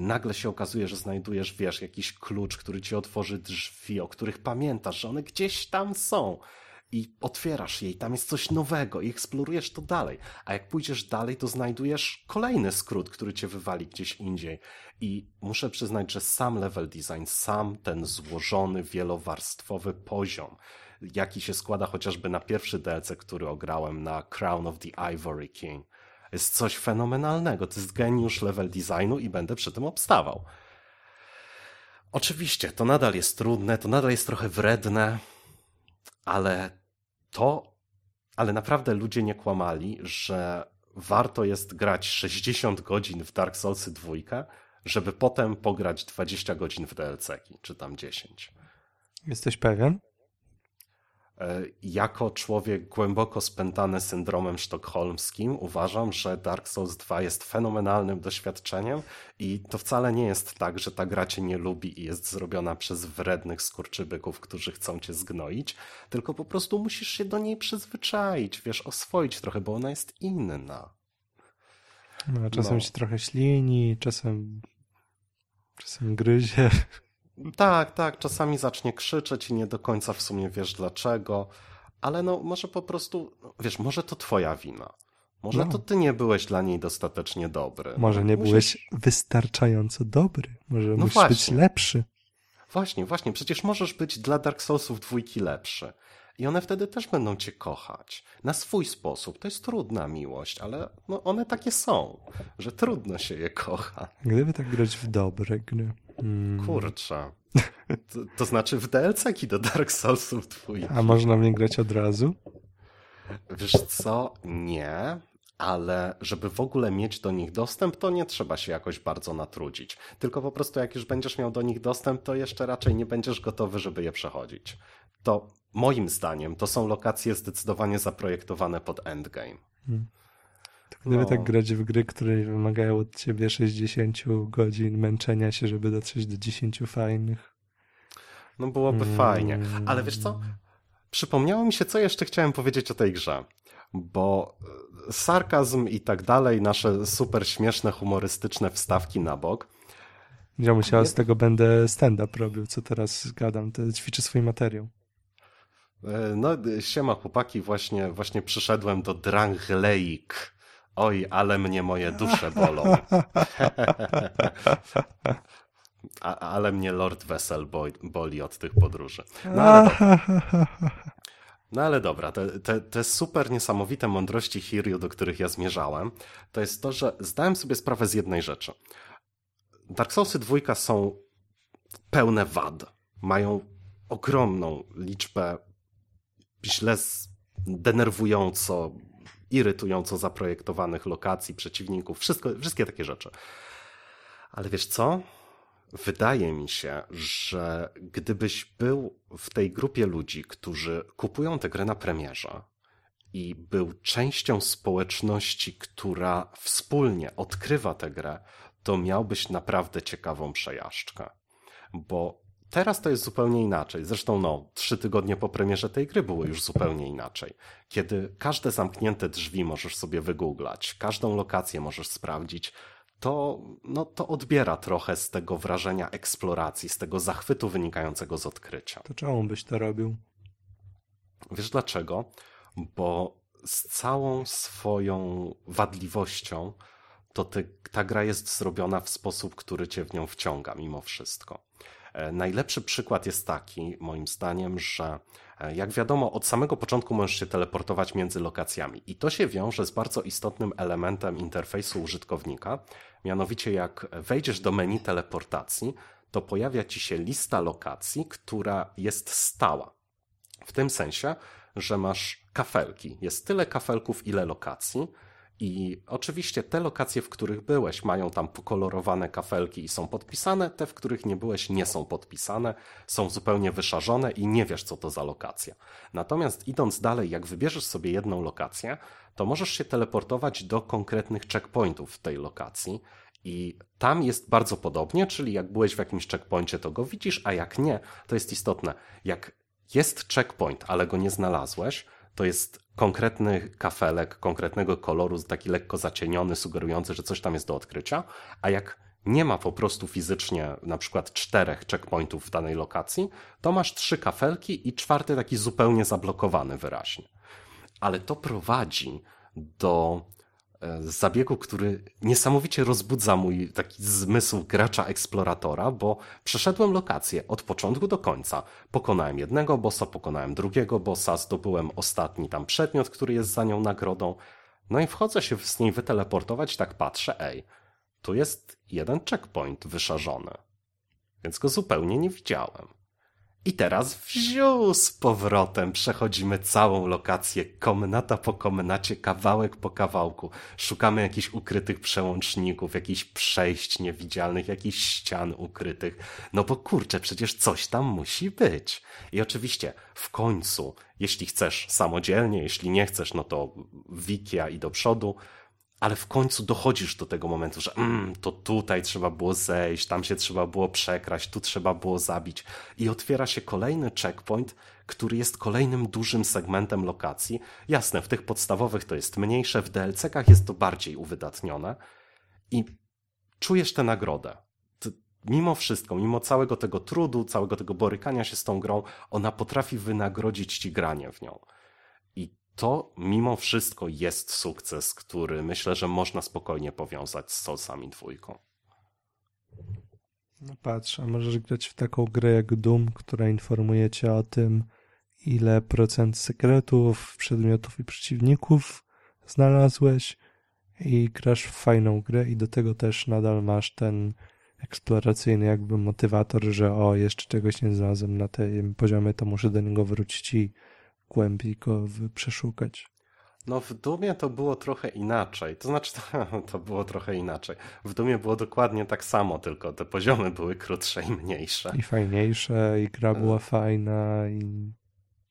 nagle się okazuje, że znajdujesz, wiesz, jakiś klucz, który ci otworzy drzwi, o których pamiętasz, że one gdzieś tam są i otwierasz je i tam jest coś nowego i eksplorujesz to dalej. A jak pójdziesz dalej, to znajdujesz kolejny skrót, który cię wywali gdzieś indziej. I muszę przyznać, że sam level design, sam ten złożony, wielowarstwowy poziom, jaki się składa chociażby na pierwszy DLC, który ograłem na Crown of the Ivory King, jest coś fenomenalnego. To jest geniusz level designu i będę przy tym obstawał. Oczywiście, to nadal jest trudne, to nadal jest trochę wredne, ale to, ale naprawdę ludzie nie kłamali, że warto jest grać 60 godzin w Dark Soulsy 2, żeby potem pograć 20 godzin w DLC, czy tam 10. Jesteś pewien? E, jako człowiek głęboko spętany syndromem sztokholmskim uważam, że Dark Souls 2 jest fenomenalnym doświadczeniem i to wcale nie jest tak, że ta gra cię nie lubi i jest zrobiona przez wrednych skurczybyków, którzy chcą cię zgnoić, tylko po prostu musisz się do niej przyzwyczaić, wiesz, oswoić trochę, bo ona jest inna. No, czasem no. się trochę ślini, czasem czasem gryzie. Tak, tak, czasami zacznie krzyczeć i nie do końca w sumie wiesz dlaczego, ale no może po prostu, wiesz, może to twoja wina. Może no. to ty nie byłeś dla niej dostatecznie dobry. Może nie musisz... byłeś wystarczająco dobry. Może no musisz właśnie. być lepszy. Właśnie, właśnie. Przecież możesz być dla Dark Soulsów dwójki lepszy. I one wtedy też będą cię kochać. Na swój sposób. To jest trudna miłość, ale no one takie są, że trudno się je kocha. Gdyby tak grać w dobre gry. Hmm. Kurczę. To, to, znaczy w DLC-ki do Dark Soulsów dwójki. A można mnie grać od razu? Wiesz co? Nie ale żeby w ogóle mieć do nich dostęp, to nie trzeba się jakoś bardzo natrudzić. Tylko po prostu jak już będziesz miał do nich dostęp, to jeszcze raczej nie będziesz gotowy, żeby je przechodzić. To moim zdaniem to są lokacje zdecydowanie zaprojektowane pod endgame. Hmm. To gdyby no. tak grać w gry, które wymagają od ciebie 60 godzin męczenia się, żeby dotrzeć do 10 fajnych. No byłoby hmm. fajnie. Ale wiesz co? Przypomniało mi się, co jeszcze chciałem powiedzieć o tej grze bo e, sarkazm i tak dalej, nasze super śmieszne, humorystyczne wstawki na bok. Ja musiał z tego będę stand-up robił, co teraz gadam, to ćwiczę swój materiał. E, no, siema chłopaki, właśnie, właśnie przyszedłem do Drangleik. Oj, ale mnie moje dusze bolą. <laughs> A, ale mnie Lord Wessel boli od tych podróży. No ale, no ale dobra, te, te, te super niesamowite mądrości Hiryu, do których ja zmierzałem, to jest to, że zdałem sobie sprawę z jednej rzeczy. Dark Soulsy dwójka są pełne wad. Mają ogromną liczbę źle denerwująco, irytująco zaprojektowanych lokacji, przeciwników, wszystko, wszystkie takie rzeczy. Ale wiesz co? Wydaje mi się, że gdybyś był w tej grupie ludzi, którzy kupują tę grę na premierze i był częścią społeczności, która wspólnie odkrywa tę grę, to miałbyś naprawdę ciekawą przejażdżkę. Bo teraz to jest zupełnie inaczej. Zresztą, no, trzy tygodnie po premierze tej gry było już zupełnie inaczej. Kiedy każde zamknięte drzwi możesz sobie wygooglać, każdą lokację możesz sprawdzić, to, no, to odbiera trochę z tego wrażenia eksploracji, z tego zachwytu wynikającego z odkrycia. To czemu byś to robił? Wiesz dlaczego? Bo z całą swoją wadliwością to ty, ta gra jest zrobiona w sposób, który cię w nią wciąga mimo wszystko. E, najlepszy przykład jest taki, moim zdaniem, że e, jak wiadomo, od samego początku możesz się teleportować między lokacjami i to się wiąże z bardzo istotnym elementem interfejsu użytkownika, mianowicie jak wejdziesz do menu teleportacji, to pojawia ci się lista lokacji, która jest stała. W tym sensie, że masz kafelki. Jest tyle kafelków, ile lokacji, i oczywiście te lokacje, w których byłeś, mają tam pokolorowane kafelki i są podpisane, te, w których nie byłeś, nie są podpisane, są zupełnie wyszarzone i nie wiesz, co to za lokacja. Natomiast idąc dalej, jak wybierzesz sobie jedną lokację, to możesz się teleportować do konkretnych checkpointów w tej lokacji. I tam jest bardzo podobnie, czyli jak byłeś w jakimś checkpoincie, to go widzisz, a jak nie, to jest istotne. Jak jest checkpoint, ale go nie znalazłeś, to jest konkretny kafelek konkretnego koloru, taki lekko zacieniony, sugerujący, że coś tam jest do odkrycia, a jak nie ma po prostu fizycznie na przykład czterech checkpointów w danej lokacji, to masz trzy kafelki i czwarty taki zupełnie zablokowany wyraźnie. Ale to prowadzi do E, zabiegu, który niesamowicie rozbudza mój taki zmysł gracza eksploratora, bo przeszedłem lokację od początku do końca. Pokonałem jednego bossa, pokonałem drugiego bossa, zdobyłem ostatni tam przedmiot, który jest za nią nagrodą. No i wchodzę się z niej wyteleportować, tak patrzę, ej, tu jest jeden checkpoint wyszarzony. Więc go zupełnie nie widziałem. I teraz wziął z powrotem przechodzimy całą lokację, komnata po komnacie, kawałek po kawałku. Szukamy jakichś ukrytych przełączników, jakichś przejść niewidzialnych, jakichś ścian ukrytych. No bo kurczę, przecież coś tam musi być. I oczywiście w końcu, jeśli chcesz samodzielnie, jeśli nie chcesz, no to wikia i do przodu, ale w końcu dochodzisz do tego momentu, że mm, to tutaj trzeba było zejść, tam się trzeba było przekraść, tu trzeba było zabić i otwiera się kolejny checkpoint, który jest kolejnym dużym segmentem lokacji. Jasne, w tych podstawowych to jest mniejsze, w DLC-kach jest to bardziej uwydatnione i czujesz tę nagrodę. Mimo wszystko, mimo całego tego trudu, całego tego borykania się z tą grą, ona potrafi wynagrodzić ci granie w nią to mimo wszystko jest sukces, który myślę, że można spokojnie powiązać z Soulsami dwójką. No patrz, a możesz grać w taką grę jak Doom, która informuje cię o tym, ile procent sekretów, przedmiotów i przeciwników znalazłeś i grasz w fajną grę i do tego też nadal masz ten eksploracyjny jakby motywator, że o, jeszcze czegoś nie znalazłem na tym poziomie, to muszę do niego wrócić i głębiej go przeszukać. No w Dumie to było trochę inaczej. To znaczy, <laughs> to, to, było trochę inaczej. W Dumie było dokładnie tak samo, tylko te poziomy były krótsze i mniejsze. I fajniejsze, i gra była fajna, i...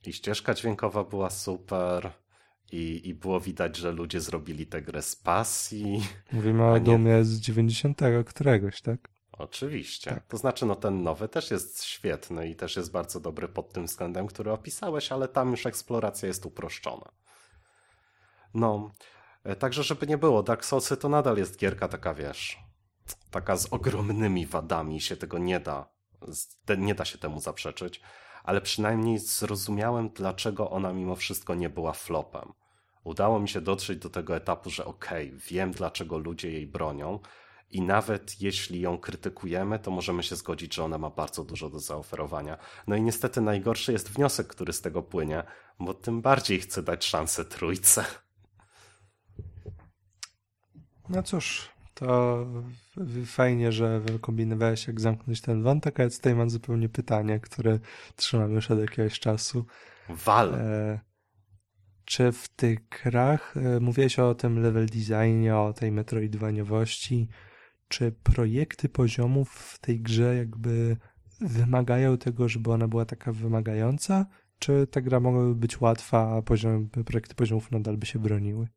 I ścieżka dźwiękowa była super. I, I było widać, że ludzie zrobili tę grę z pasji. Mówimy o nie... Dumie z 90 któregoś, tak? Oczywiście. Tak. To znaczy, no ten nowy też jest świetny i też jest bardzo dobry pod tym względem, który opisałeś, ale tam już eksploracja jest uproszczona. No, e, także żeby nie było, Dark Soulsy to nadal jest gierka taka, wiesz, taka z ogromnymi wadami, się tego nie da, nie da się temu zaprzeczyć, ale przynajmniej zrozumiałem, dlaczego ona mimo wszystko nie była flopem. Udało mi się dotrzeć do tego etapu, że okej, okay, wiem dlaczego ludzie jej bronią, i nawet jeśli ją krytykujemy, to możemy się zgodzić, że ona ma bardzo dużo do zaoferowania. No i niestety najgorszy jest wniosek, który z tego płynie, bo tym bardziej chcę dać szansę trójce. No cóż, to fajnie, że wykombinowałeś jak zamknąć ten wątek, a ja tutaj mam zupełnie pytanie, które trzymam już od jakiegoś czasu. Wal. E, czy w tych grach, e, mówiłeś o tym level designie, o tej metroidwaniowości, czy projekty poziomów w tej grze jakby wymagają tego, żeby ona była taka wymagająca, czy ta gra mogłaby być łatwa, a poziom, projekty poziomów nadal by się broniły?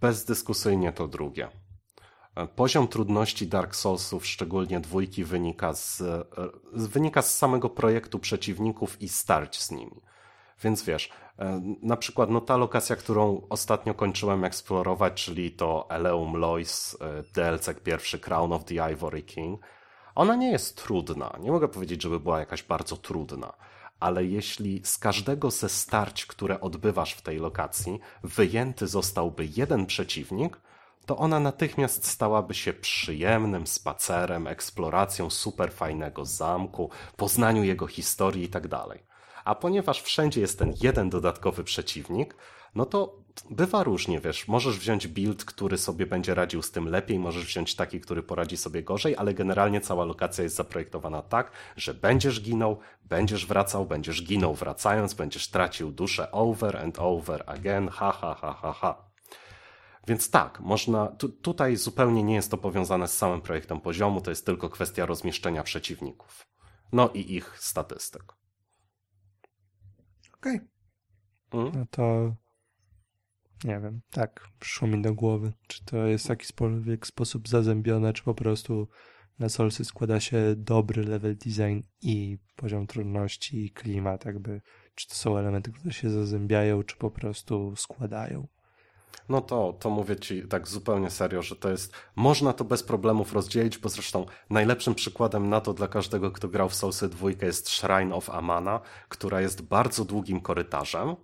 Bezdyskusyjnie to drugie. Poziom trudności Dark Soulsów, szczególnie dwójki, wynika z, wynika z samego projektu przeciwników i starć z nimi. Więc wiesz, na przykład no ta lokacja, którą ostatnio kończyłem eksplorować, czyli to Eleum Lois, DLC pierwszy Crown of the Ivory King, ona nie jest trudna. Nie mogę powiedzieć, żeby była jakaś bardzo trudna ale jeśli z każdego ze starć, które odbywasz w tej lokacji, wyjęty zostałby jeden przeciwnik, to ona natychmiast stałaby się przyjemnym spacerem, eksploracją super fajnego zamku, poznaniu jego historii itd. A ponieważ wszędzie jest ten jeden dodatkowy przeciwnik, no to bywa różnie, wiesz, możesz wziąć build, który sobie będzie radził z tym lepiej, możesz wziąć taki, który poradzi sobie gorzej, ale generalnie cała lokacja jest zaprojektowana tak, że będziesz ginął, będziesz wracał, będziesz ginął wracając, będziesz tracił duszę over and over again, ha, ha, ha, ha, ha. Więc tak, można, tu, tutaj zupełnie nie jest to powiązane z samym projektem poziomu, to jest tylko kwestia rozmieszczenia przeciwników. No i ich statystyk. Okej. Okay. Hmm? No to nie wiem, tak, przyszło mi do głowy. Czy to jest w jakikolwiek sposób zazębione, czy po prostu na Solsy składa się dobry level design i poziom trudności i klimat, jakby, czy to są elementy, które się zazębiają, czy po prostu składają. No to, to mówię ci tak zupełnie serio, że to jest, można to bez problemów rozdzielić, bo zresztą najlepszym przykładem na to dla każdego, kto grał w Soulsy 2 jest Shrine of Amana, która jest bardzo długim korytarzem,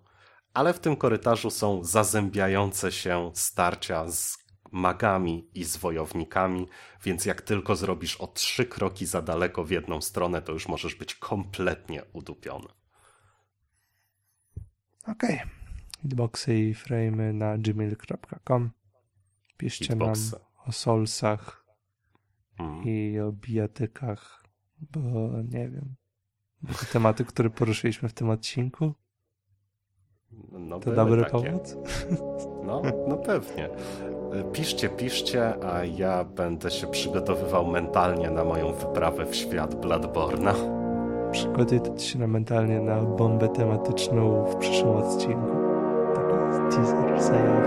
ale w tym korytarzu są zazębiające się starcia z magami i z wojownikami, więc jak tylko zrobisz o trzy kroki za daleko w jedną stronę, to już możesz być kompletnie udupiony. Okej. Okay. Hitboxy i frame na gmail.com. Piszcie Hitboxy. nam o solsach mm. i o bijatykach, bo nie wiem. Te tematy, które poruszyliśmy w tym odcinku. No, to dobry takie. powód? No, no pewnie. Piszcie, piszcie, a ja będę się przygotowywał mentalnie na moją wyprawę w świat Bloodborna. Przygotuj się mentalnie na bombę tematyczną w przyszłym odcinku. Cesar Sayão.